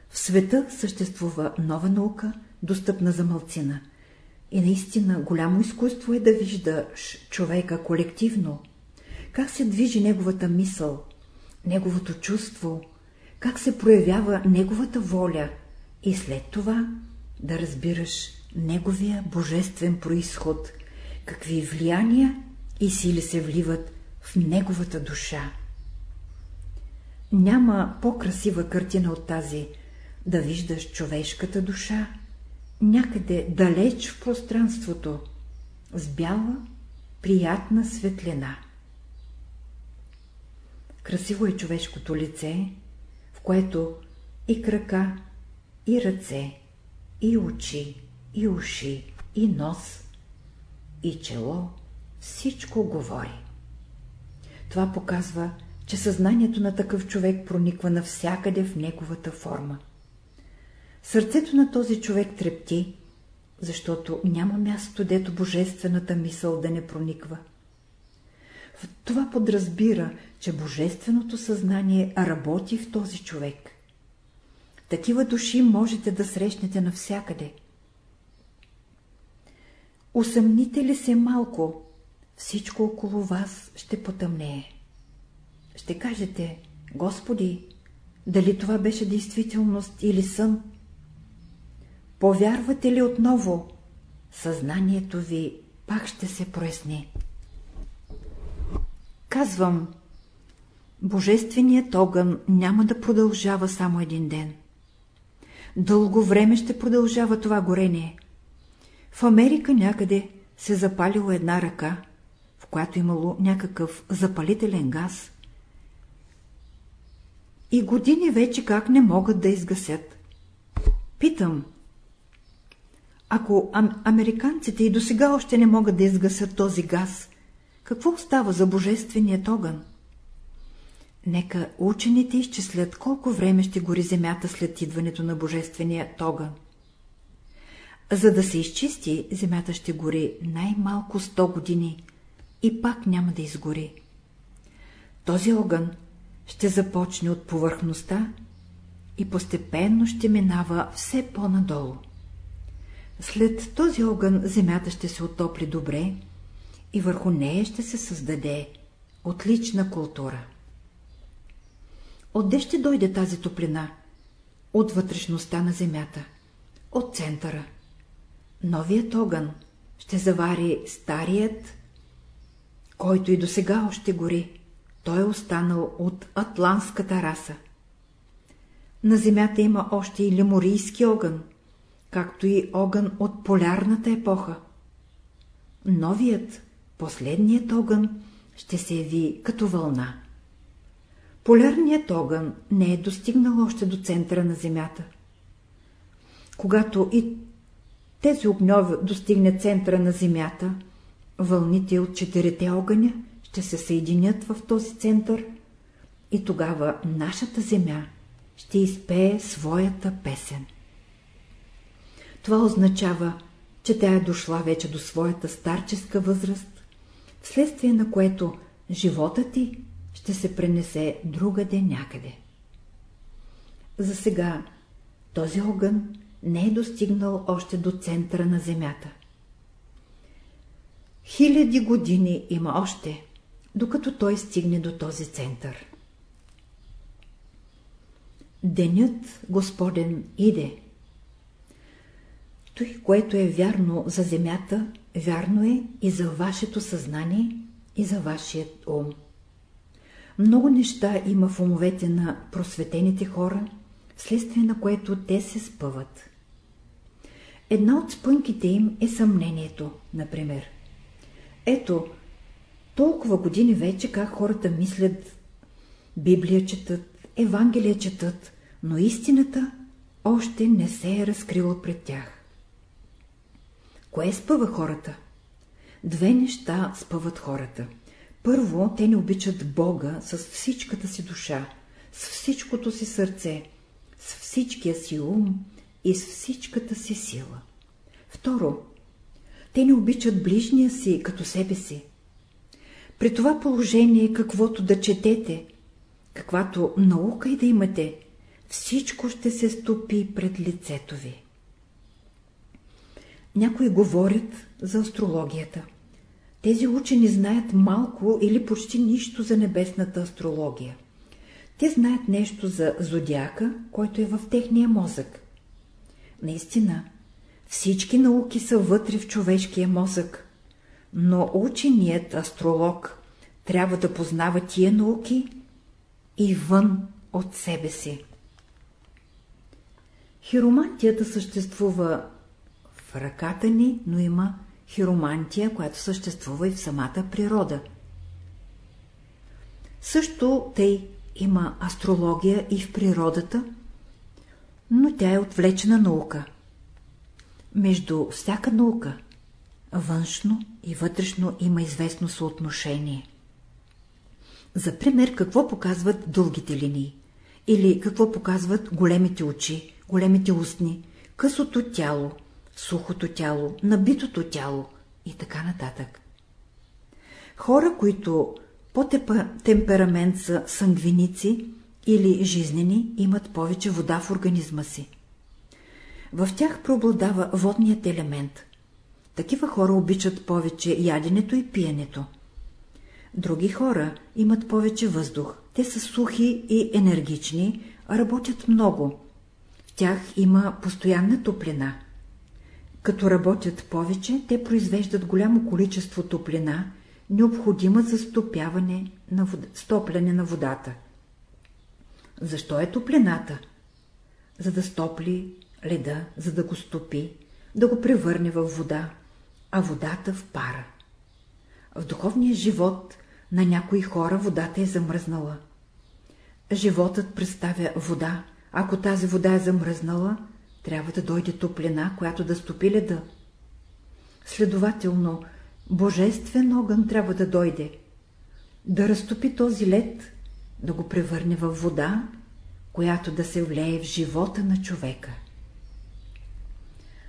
В света съществува нова наука, достъпна за мълцина. И наистина голямо изкуство е да виждаш човека колективно, как се движи неговата мисъл, неговото чувство, как се проявява неговата воля и след това да разбираш неговия божествен происход, какви влияния и сили се вливат в неговата душа. Няма по-красива картина от тази, да виждаш човешката душа някъде далеч в пространството, с бяла, приятна светлина. Красиво е човешкото лице, в което и крака, и ръце, и очи, и уши, и нос, и чело, всичко говори. Това показва, че съзнанието на такъв човек прониква навсякъде в неговата форма. Сърцето на този човек трепти, защото няма място, дето божествената мисъл да не прониква. Това подразбира, че божественото съзнание работи в този човек. Такива души можете да срещнете навсякъде. Усъмните ли се малко, всичко около вас ще потъмнее. Ще кажете, Господи, дали това беше действителност или сън? Повярвате ли отново, съзнанието ви пак ще се проясни. Казвам, Божественият огън няма да продължава само един ден. Дълго време ще продължава това горение. В Америка някъде се запалила една ръка, в която имало някакъв запалителен газ. И години вече как не могат да изгасят. Питам, ако ам американците и до сега още не могат да изгасят този газ, какво остава за божественият огън? Нека учените изчислят колко време ще гори земята след идването на божествения огън. За да се изчисти, земята ще гори най-малко 100 години и пак няма да изгори. Този огън ще започне от повърхността и постепенно ще минава все по-надолу. След този огън земята ще се отопли добре и върху нея ще се създаде отлична култура. Отде ще дойде тази топлина? От вътрешността на земята, от центъра. Новият огън ще завари старият, който и до сега още гори. Той е останал от атлантската раса. На земята има още и леморийски огън, както и огън от полярната епоха. Новият, последният огън ще се яви като вълна. Полярният огън не е достигнал още до центъра на Земята. Когато и тези огньове достигне центъра на Земята, вълните от четирите огъня ще се съединят в този център и тогава нашата Земя ще изпее своята песен. Това означава, че тя е дошла вече до своята старческа възраст, вследствие на което живота ти ще се пренесе другаде някъде. За сега този огън не е достигнал още до центъра на Земята. Хиляди години има още, докато той стигне до този център. Денят Господен иде. Той, което е вярно за земята, вярно е и за вашето съзнание, и за вашият ум. Много неща има в умовете на просветените хора, вследствие на което те се спъват. Една от спънките им е съмнението, например. Ето, толкова години вече как хората мислят, Библия четат, Евангелие четат, но истината още не се е разкрила пред тях. Кое спъва хората? Две неща спъват хората. Първо, те не обичат Бога с всичката си душа, с всичкото си сърце, с всичкия си ум и с всичката си сила. Второ, те не обичат ближния си като себе си. При това положение, каквото да четете, каквато наука и да имате, всичко ще се стопи пред лицето ви. Някои говорят за астрологията. Тези учени знаят малко или почти нищо за небесната астрология. Те знаят нещо за зодиака, който е в техния мозък. Наистина, всички науки са вътре в човешкия мозък, но ученият астролог трябва да познава тия науки и вън от себе си. Хиромантията съществува в ръката ни, но има хиромантия, която съществува и в самата природа. Също тъй има астрология и в природата, но тя е отвлечена наука. Между всяка наука, външно и вътрешно има известно съотношение. За пример, какво показват дългите линии? Или какво показват големите очи, големите устни, късото тяло, сухото тяло, набитото тяло и така нататък. Хора, които по темперамент са сангвиници или жизнени, имат повече вода в организма си. В тях преобладава водният елемент. Такива хора обичат повече яденето и пиенето. Други хора имат повече въздух. Те са сухи и енергични, работят много. В тях има постоянна топлина. Като работят повече, те произвеждат голямо количество топлина, необходима за стопяване на вода, стопляне на водата. Защо е топлината? За да стопли леда, за да го стопи, да го превърне в вода, а водата в пара. В духовния живот на някои хора водата е замръзнала. Животът представя вода. Ако тази вода е замръзнала, трябва да дойде топлина, която да стопи леда. Следователно, божествен огън трябва да дойде, да разтопи този лед, да го превърне в вода, която да се влее в живота на човека.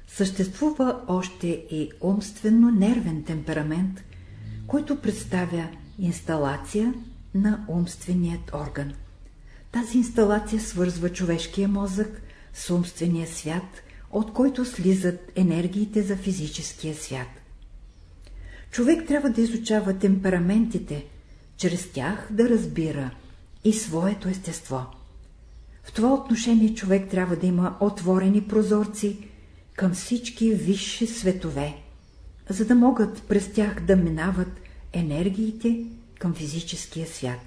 Съществува още и умствено-нервен темперамент, който представя инсталация на умственият орган. Тази инсталация свързва човешкия мозък с умствения свят, от който слизат енергиите за физическия свят. Човек трябва да изучава темпераментите, чрез тях да разбира и своето естество. В това отношение човек трябва да има отворени прозорци към всички висши светове, за да могат през тях да минават енергиите към физическия свят.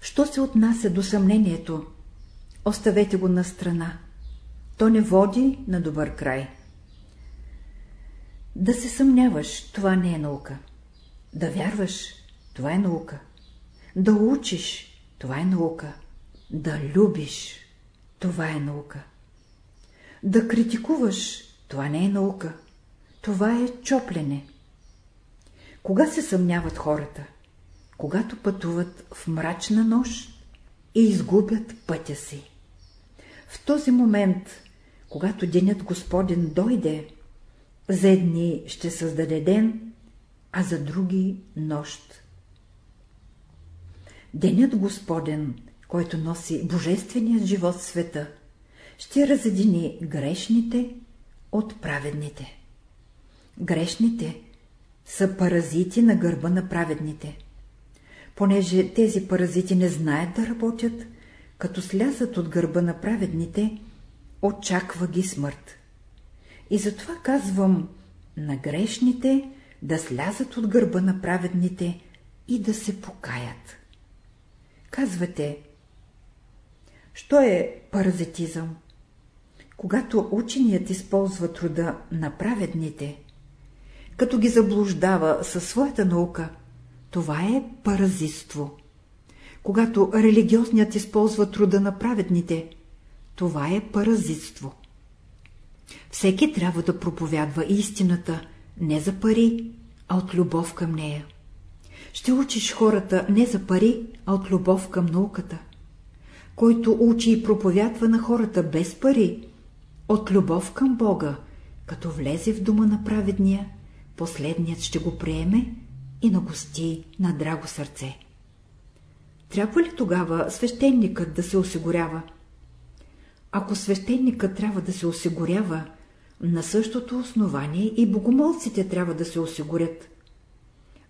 Що се отнася до съмнението, оставете го на страна. То не води на добър край. Да се съмняваш, това не е наука. Да вярваш, това е наука. Да учиш, това е наука. Да любиш, това е наука. Да критикуваш, това не е наука. Това е чоплене. Кога се съмняват хората? Когато пътуват в мрачна нощ и изгубят пътя си. В този момент, когато денят Господен дойде, за едни ще създаде ден, а за други нощ. Денят Господен, който носи божественият живот в света, ще разедини грешните от праведните. Грешните са паразити на гърба на праведните. Понеже тези паразити не знаят да работят, като слязат от гърба на праведните, очаква ги смърт. И затова казвам на грешните да слязат от гърба на праведните и да се покаят. Казвате, що е паразитизъм? Когато ученият използва труда на праведните, като ги заблуждава със своята наука, това е паразитство. Когато религиозният използва труда на праведните, това е паразитство. Всеки трябва да проповядва истината не за пари, а от любов към нея. Ще учиш хората не за пари, а от любов към науката. Който учи и проповядва на хората без пари, от любов към Бога, като влезе в дома на праведния, последният ще го приеме и нагости на драго сърце. Трябва ли тогава свещеникът да се осигурява? Ако свещеникът трябва да се осигурява, на същото основание и богомолците трябва да се осигурят.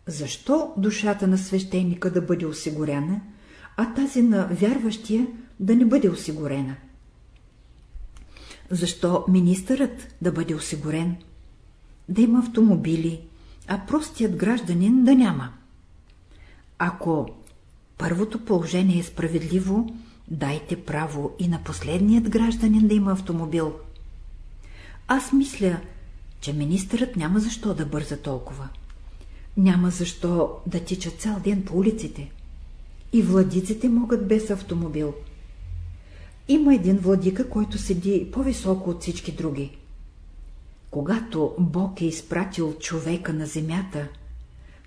Защо душата на свещеника да бъде осигурена, а тази на вярващия да не бъде осигурена? Защо министърът да бъде осигурен? Да има автомобили, а простият гражданин да няма. Ако първото положение е справедливо, дайте право и на последният гражданин да има автомобил. Аз мисля, че министърът няма защо да бърза толкова. Няма защо да тича цял ден по улиците. И владиците могат без автомобил. Има един владика, който седи по-високо от всички други. Когато Бог е изпратил човека на земята,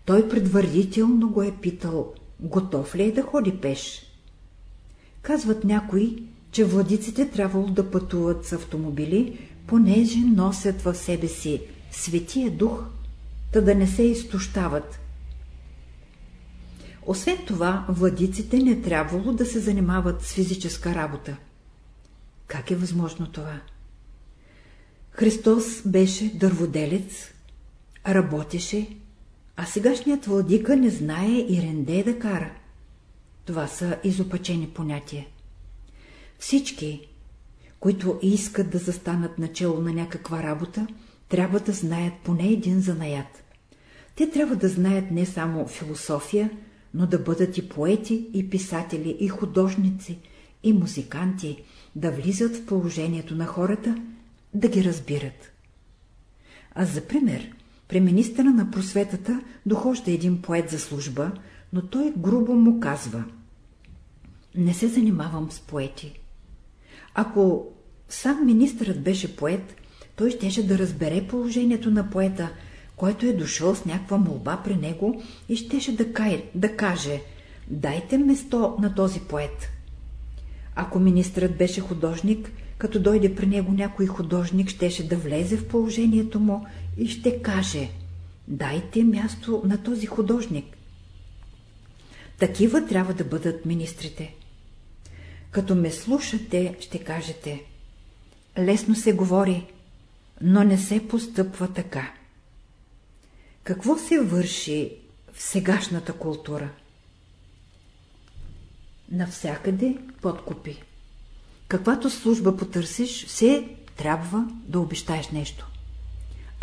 той предварително го е питал, готов ли е да ходи пеш. Казват някои, че владиците трябвало да пътуват с автомобили, понеже носят в себе си Светия Дух, та да не се изтощават. Освен това, владиците не трябвало да се занимават с физическа работа. Как е възможно това? Христос беше дърводелец, работеше, а сегашният владика не знае и ренде да кара. Това са изопачени понятия. Всички, които искат да застанат начало на някаква работа, трябва да знаят поне един занаят. Те трябва да знаят не само философия, но да бъдат и поети, и писатели, и художници, и музиканти, да влизат в положението на хората, да ги разбират. А за пример, при министъра на просветата дохожда един поет за служба, но той грубо му казва Не се занимавам с поети. Ако сам министърът беше поет, той щеше да разбере положението на поета, който е дошъл с някаква молба при него и щеше да, кай, да каже «Дайте место на този поет». Ако министърът беше художник, като дойде при него някой художник, щеше да влезе в положението му и ще каже «Дайте място на този художник». Такива трябва да бъдат министрите. Като ме слушате, ще кажете Лесно се говори, но не се постъпва така. Какво се върши в сегашната култура? Навсякъде подкупи. Каквато служба потърсиш, все трябва да обещаеш нещо.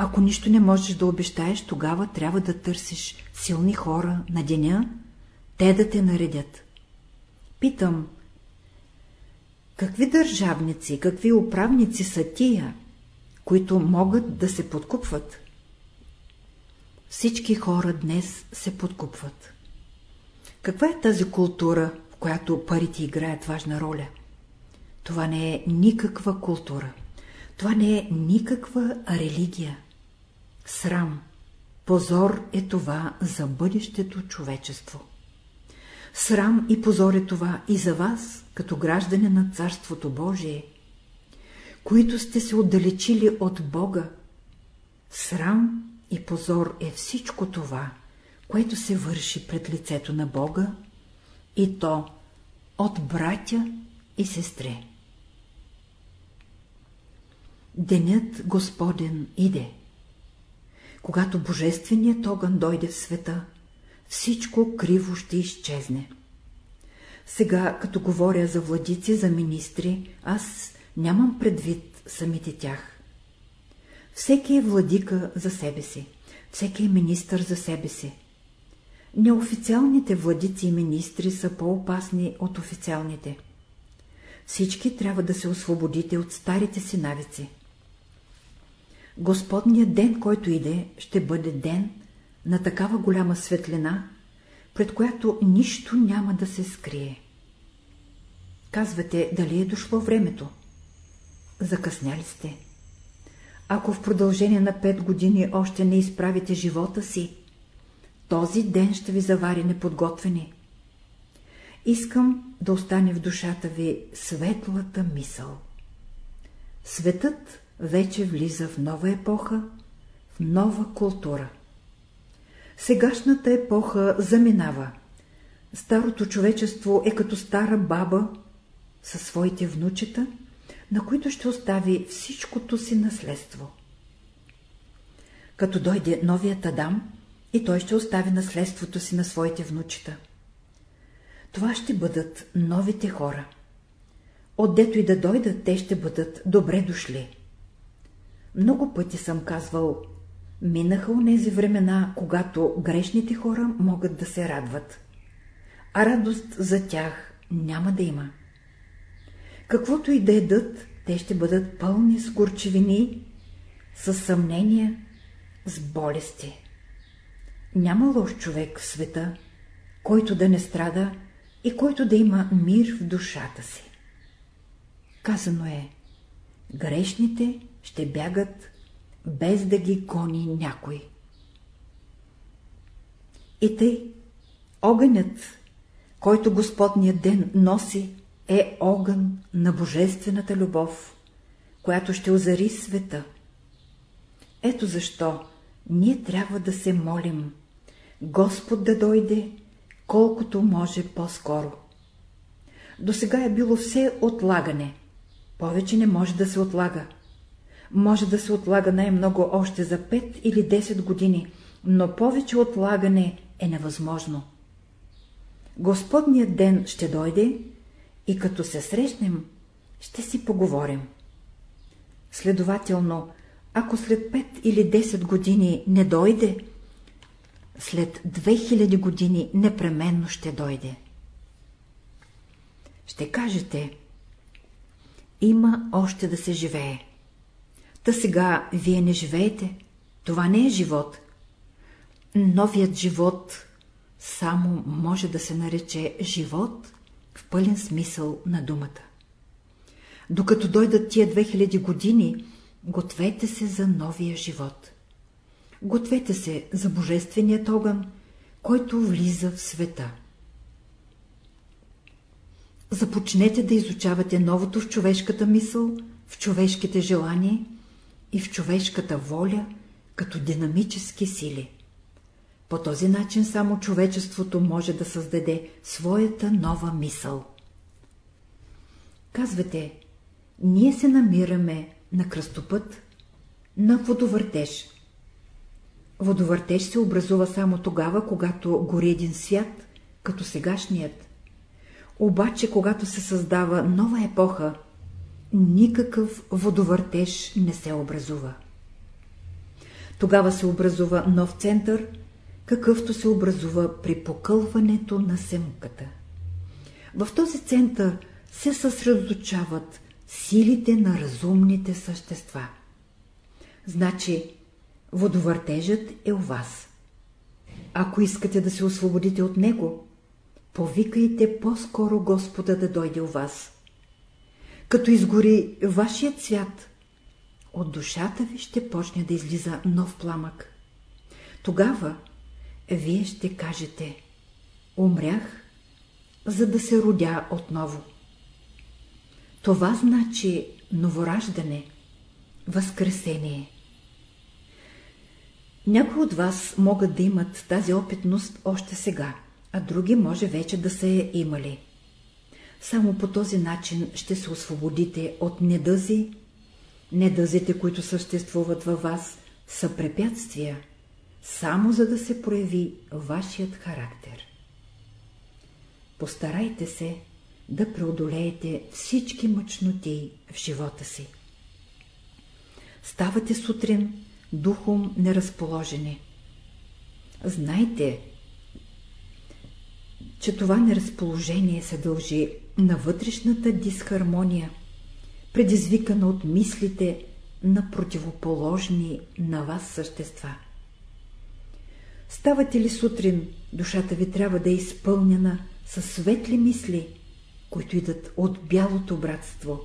Ако нищо не можеш да обещаеш, тогава трябва да търсиш силни хора на деня, те да те наредят. Питам, какви държавници, какви управници са тия, които могат да се подкупват? Всички хора днес се подкупват. Каква е тази култура, в която парите играят важна роля? Това не е никаква култура. Това не е никаква религия. Срам, позор е това за бъдещето човечество. Срам и позор е това и за вас, като граждане на Царството Божие, които сте се отдалечили от Бога. Срам и позор е всичко това, което се върши пред лицето на Бога, и то от братя и сестре. Денят Господен иде. Когато Божественият огън дойде в света, всичко криво ще изчезне. Сега, като говоря за владици, за министри, аз нямам предвид самите тях. Всеки е владика за себе си, всеки е министър за себе си. Неофициалните владици и министри са по-опасни от официалните. Всички трябва да се освободите от старите си навици. Господният ден, който иде, ще бъде ден на такава голяма светлина, пред която нищо няма да се скрие. Казвате, дали е дошло времето? Закъсняли сте. Ако в продължение на пет години още не изправите живота си, този ден ще ви завари неподготвени. Искам да остане в душата ви светлата мисъл. Светът вече влиза в нова епоха, в нова култура. Сегашната епоха заминава. Старото човечество е като стара баба със своите внучета, на които ще остави всичкото си наследство. Като дойде новият Адам, и той ще остави наследството си на своите внучета. Това ще бъдат новите хора. Отдето и да дойдат, те ще бъдат добре дошли. Много пъти съм казвал, минаха онези времена, когато грешните хора могат да се радват. А радост за тях няма да има. Каквото и да едат, те ще бъдат пълни с горчевини, с съмнения, с болести. Няма лош човек в света, който да не страда и който да има мир в душата си. Казано е, грешните ще бягат без да ги гони някой. И тъй, огънят, който Господният ден носи, е огън на божествената любов, която ще озари света. Ето защо ние трябва да се молим Господ да дойде колкото може по-скоро. До сега е било все отлагане. Повече не може да се отлага. Може да се отлага най-много още за 5 или 10 години, но повече отлагане е невъзможно. Господният ден ще дойде и като се срещнем, ще си поговорим. Следователно, ако след 5 или 10 години не дойде, след 2000 години непременно ще дойде. Ще кажете, има още да се живее. Та сега вие не живеете, това не е живот. Новият живот само може да се нарече живот в пълен смисъл на думата. Докато дойдат тия 2000 години, гответе се за новия живот. Гответе се за Божественият огън, който влиза в света. Започнете да изучавате новото в човешката мисъл, в човешките желания и в човешката воля като динамически сили. По този начин само човечеството може да създаде своята нова мисъл. Казвате, ние се намираме на кръстопът, на водовъртеж. Водовъртеж се образува само тогава, когато гори един свят, като сегашният. Обаче, когато се създава нова епоха, никакъв водовъртеж не се образува. Тогава се образува нов център, какъвто се образува при покълването на семката. В този център се съсредоточават силите на разумните същества. Значи, водовъртежът е у вас. Ако искате да се освободите от него, повикайте по-скоро Господа да дойде у вас. Като изгори вашият свят, от душата ви ще почне да излиза нов пламък. Тогава вие ще кажете Умрях, за да се родя отново. Това значи новораждане, възкресение. Някои от вас могат да имат тази опитност още сега, а други може вече да са я имали. Само по този начин ще се освободите от недъзи. Недъзите, които съществуват във вас, са препятствия, само за да се прояви вашият характер. Постарайте се да преодолеете всички мъчноти в живота си. Ставате сутрин духом неразположени. Знайте, че това неразположение се дължи на вътрешната дисхармония, предизвикана от мислите на противоположни на вас същества. Ставате ли сутрин, душата ви трябва да е изпълнена със светли мисли, които идат от бялото братство.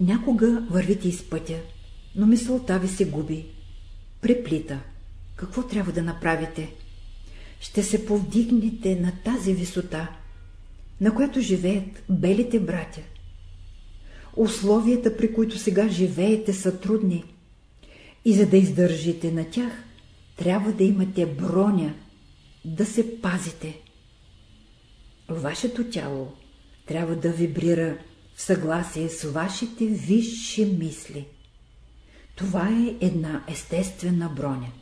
Някога вървите из пътя, но мисълта ви се губи, преплита. Какво трябва да направите? Ще се повдигнете на тази висота, на която живеят белите братя. Условията, при които сега живеете, са трудни. И за да издържите на тях, трябва да имате броня, да се пазите. Вашето тяло трябва да вибрира в съгласие с вашите висши мисли. Това е една естествена броня.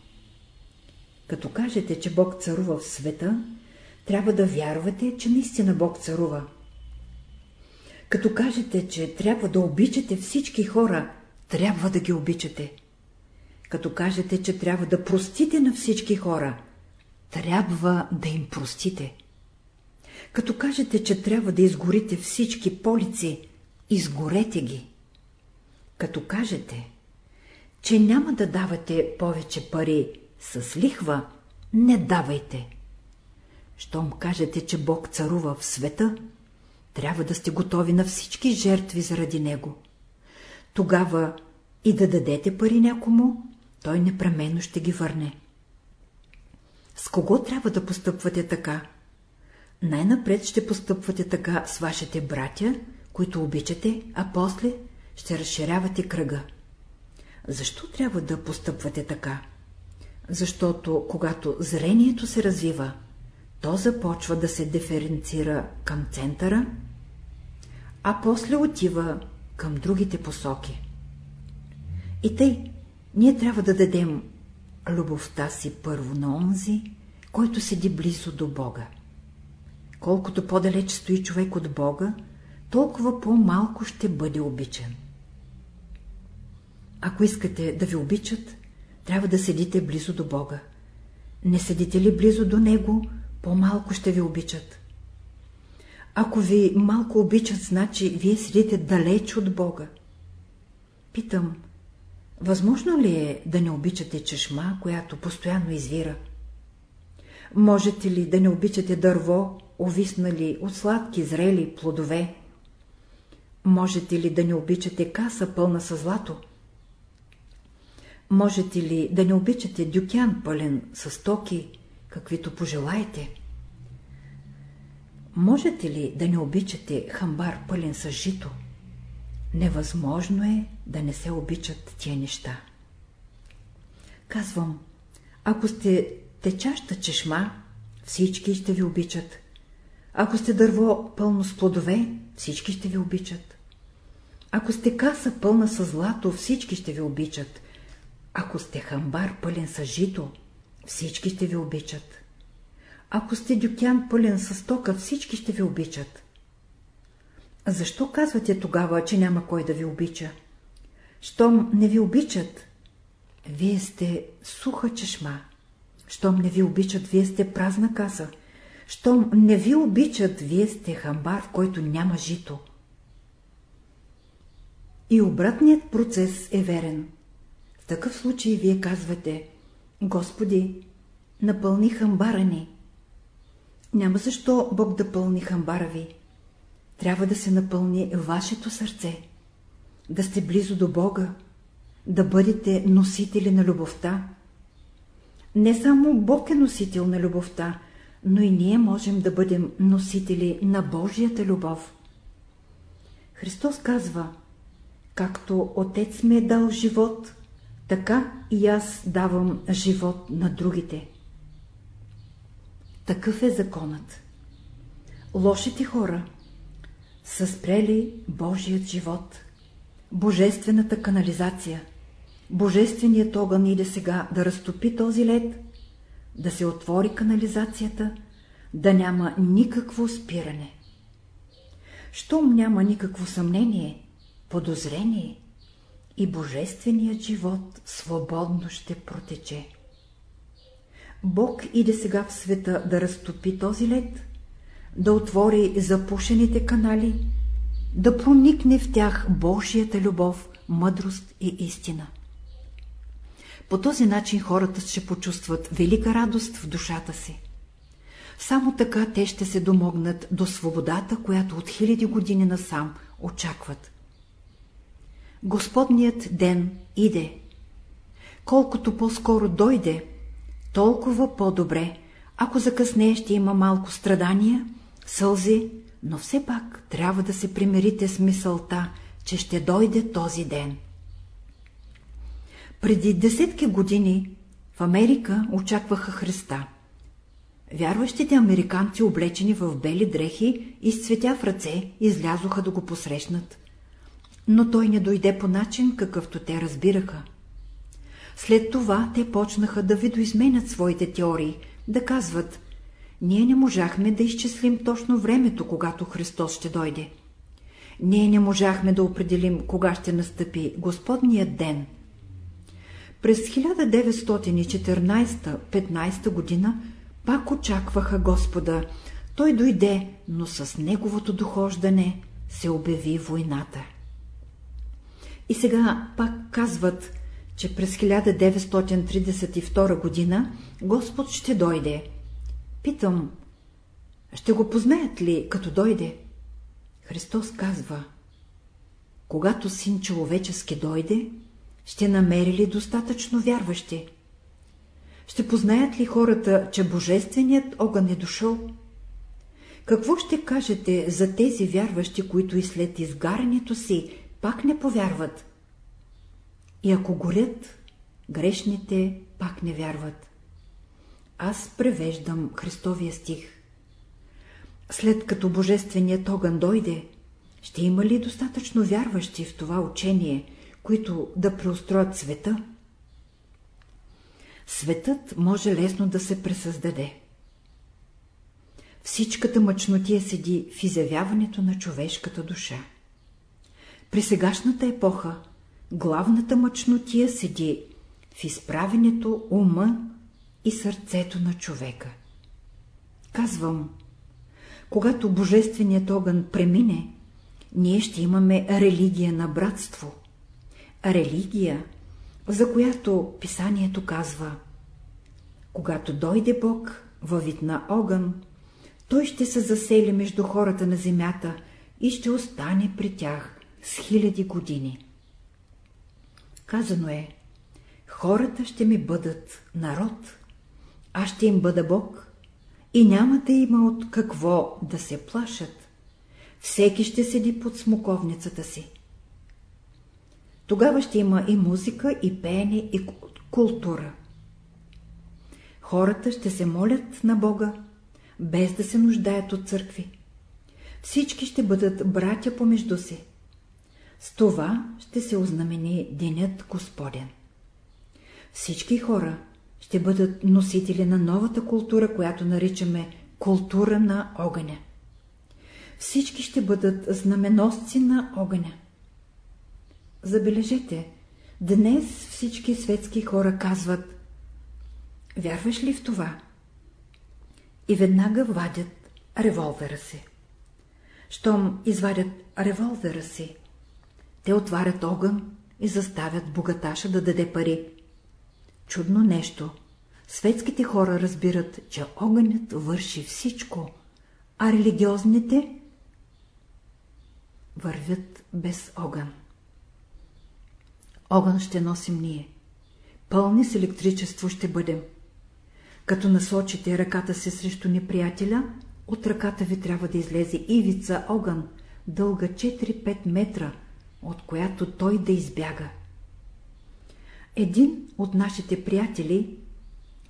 Като кажете, че Бог царува в света, трябва да вярвате, че наистина Бог царува. Като кажете, че трябва да обичате всички хора, трябва да ги обичате. Като кажете, че трябва да простите на всички хора, трябва да им простите. Като кажете, че трябва да изгорите всички полици, изгорете ги. Като кажете, че няма да давате повече пари с лихва, не давайте. Щом кажете, че Бог царува в света, трябва да сте готови на всички жертви заради Него. Тогава и да дадете пари някому, той непременно ще ги върне. С кого трябва да постъпвате така? Най-напред ще постъпвате така с вашите братя, които обичате, а после ще разширявате кръга. Защо трябва да постъпвате така? Защото когато зрението се развива, то започва да се диференцира към центъра, а после отива към другите посоки. И тъй, ние трябва да дадем любовта си първо на онзи, който седи близо до Бога. Колкото по-далеч стои човек от Бога, толкова по-малко ще бъде обичан. Ако искате да ви обичат, трябва да седите близо до Бога. Не седите ли близо до Него, по-малко ще ви обичат. Ако ви малко обичат, значи вие седите далеч от Бога. Питам, възможно ли е да не обичате чешма, която постоянно извира? Можете ли да не обичате дърво, овиснали от сладки зрели плодове? Можете ли да не обичате каса пълна със злато? Можете ли да не обичате дюкян пълен с токи, каквито пожелаете? Можете ли да не обичате хамбар пълен с жито? Невъзможно е да не се обичат тия неща. Казвам, ако сте течаща чешма, всички ще ви обичат. Ако сте дърво пълно с плодове, всички ще ви обичат. Ако сте каса пълна с злато, всички ще ви обичат. Ако сте хамбар пълен с жито, всички ще ви обичат. Ако сте дюкян пълен с тока, всички ще ви обичат. Защо казвате тогава, че няма кой да ви обича? Щом не ви обичат, вие сте суха чешма. Щом не ви обичат, вие сте празна каса. Щом не ви обичат, вие сте хамбар, в който няма жито. И обратният процес е верен. В такъв случай вие казвате, Господи, напълни хамбара ни. Няма защо Бог да пълни хамбара ви. Трябва да се напълни вашето сърце, да сте близо до Бога, да бъдете носители на любовта. Не само Бог е носител на любовта, но и ние можем да бъдем носители на Божията любов. Христос казва, както Отец ми е дал живот, така и аз давам живот на другите. Такъв е законът. Лошите хора са спрели Божият живот, божествената канализация. Божественият огън иде сега да разтопи този лед, да се отвори канализацията, да няма никакво спиране. Щом няма никакво съмнение, подозрение и божественият живот свободно ще протече. Бог иде сега в света да разтопи този лед, да отвори запушените канали, да проникне в тях Божията любов, мъдрост и истина. По този начин хората ще почувстват велика радост в душата си. Само така те ще се домогнат до свободата, която от хиляди години насам очакват. Господният ден иде. Колкото по-скоро дойде, толкова по-добре. Ако закъснее, ще има малко страдания, сълзи, но все пак трябва да се примерите с мисълта, че ще дойде този ден. Преди десетки години в Америка очакваха Христа. Вярващите американци, облечени в бели дрехи и с цветя в ръце, излязоха да го посрещнат. Но той не дойде по начин, какъвто те разбираха. След това те почнаха да видоизменят своите теории, да казват «Ние не можахме да изчислим точно времето, когато Христос ще дойде. Ние не можахме да определим кога ще настъпи Господният ден». През 1914-15 година пак очакваха Господа, Той дойде, но с неговото дохождане се обяви войната. И сега пак казват, че през 1932 година Господ ще дойде. Питам, ще го познаят ли, като дойде? Христос казва, когато син човечески дойде, ще намери ли достатъчно вярващи? Ще познаят ли хората, че Божественият огън е дошъл? Какво ще кажете за тези вярващи, които и след изгарянето си пак не повярват? И ако горят, грешните пак не вярват. Аз превеждам Христовия стих. След като Божественият огън дойде, ще има ли достатъчно вярващи в това учение, които да преустроят света? Светът може лесно да се пресъздаде. Всичката мъчнотия седи в изявяването на човешката душа. При сегашната епоха главната мъчнотия седи в изправенето ума и сърцето на човека. Казвам, когато Божественият огън премине, ние ще имаме религия на братство. Религия, за която писанието казва Когато дойде Бог във вид на огън, той ще се засели между хората на земята и ще остане при тях с хиляди години. Казано е, хората ще ми бъдат народ, аз ще им бъда Бог и няма да има от какво да се плашат. Всеки ще седи под смоковницата си. Тогава ще има и музика, и пеене, и култура. Хората ще се молят на Бога, без да се нуждаят от църкви. Всички ще бъдат братя помежду си. С това ще се ознамени Денят Господен. Всички хора ще бъдат носители на новата култура, която наричаме култура на огъня. Всички ще бъдат знаменосци на огъня. Забележете, днес всички светски хора казват Вярваш ли в това? И веднага вадят револвера си. Щом извадят револвера си, те отварят огън и заставят богаташа да даде пари. Чудно нещо. Светските хора разбират, че огънят върши всичко, а религиозните вървят без огън. Огън ще носим ние. Пълни с електричество ще бъдем. Като насочите ръката си срещу неприятеля, от ръката ви трябва да излезе ивица огън, дълга 4-5 метра, от която той да избяга. Един от нашите приятели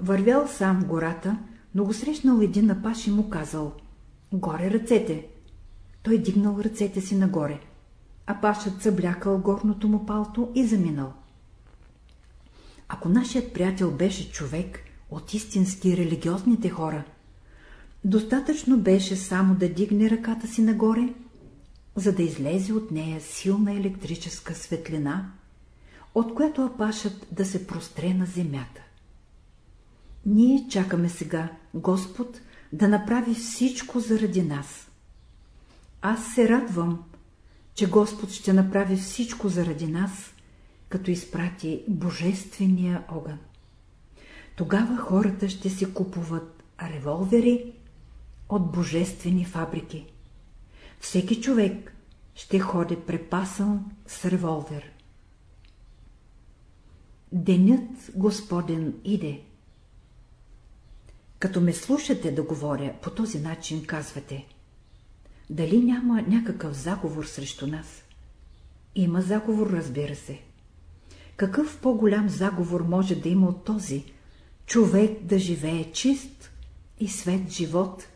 вървял сам в гората, но го срещнал един напаш и му казал «Горе ръцете!» Той дигнал ръцете си нагоре, а пашът съблякал горното му палто и заминал. Ако нашият приятел беше човек от истински религиозните хора, достатъчно беше само да дигне ръката си нагоре, за да излезе от нея силна електрическа светлина, от която апашът да се простре на земята. Ние чакаме сега Господ да направи всичко заради нас. Аз се радвам, че Господ ще направи всичко заради нас, като изпрати Божествения огън. Тогава хората ще си купуват револвери от божествени фабрики. Всеки човек ще ходи препасан с револвер. Денят Господен иде. Като ме слушате да говоря по този начин, казвате, дали няма някакъв заговор срещу нас? Има заговор, разбира се. Какъв по-голям заговор може да има от този, човек да живее чист и свет живот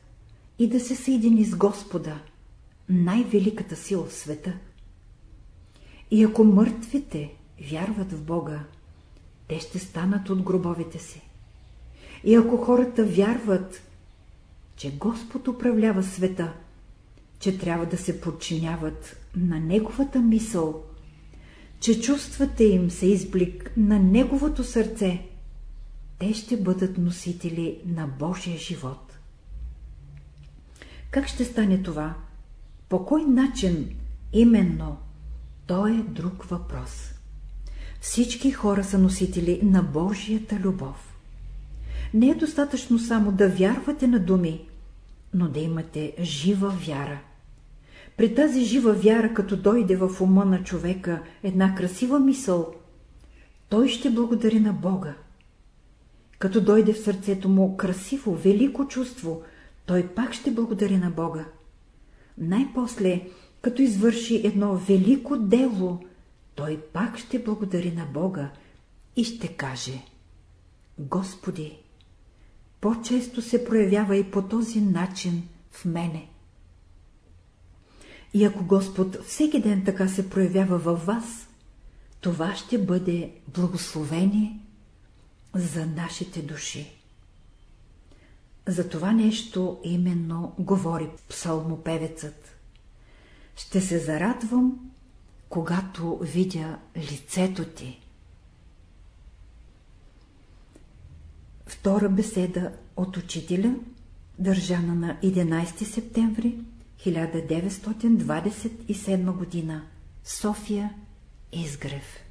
и да се съедини с Господа, най-великата сила в света? И ако мъртвите вярват в Бога, те ще станат от гробовете си. И ако хората вярват, че Господ управлява света, че трябва да се подчиняват на Неговата мисъл, че чувствата им се изблик на Неговото сърце, те ще бъдат носители на Божия живот. Как ще стане това? По кой начин именно? То е друг въпрос. Всички хора са носители на Божията любов. Не е достатъчно само да вярвате на думи, но да имате жива вяра. При тази жива вяра, като дойде в ума на човека една красива мисъл, той ще благодари на Бога. Като дойде в сърцето му красиво, велико чувство, той пак ще благодари на Бога. Най-после, като извърши едно велико дело, той пак ще благодари на Бога и ще каже Господи, по-често се проявява и по този начин в мене. И ако Господ всеки ден така се проявява във вас, това ще бъде благословение за нашите души. За това нещо именно говори псалмопевецът. Ще се зарадвам, когато видя лицето ти. Втора беседа от учителя, държана на 11 септември 1927 г. София Изгрев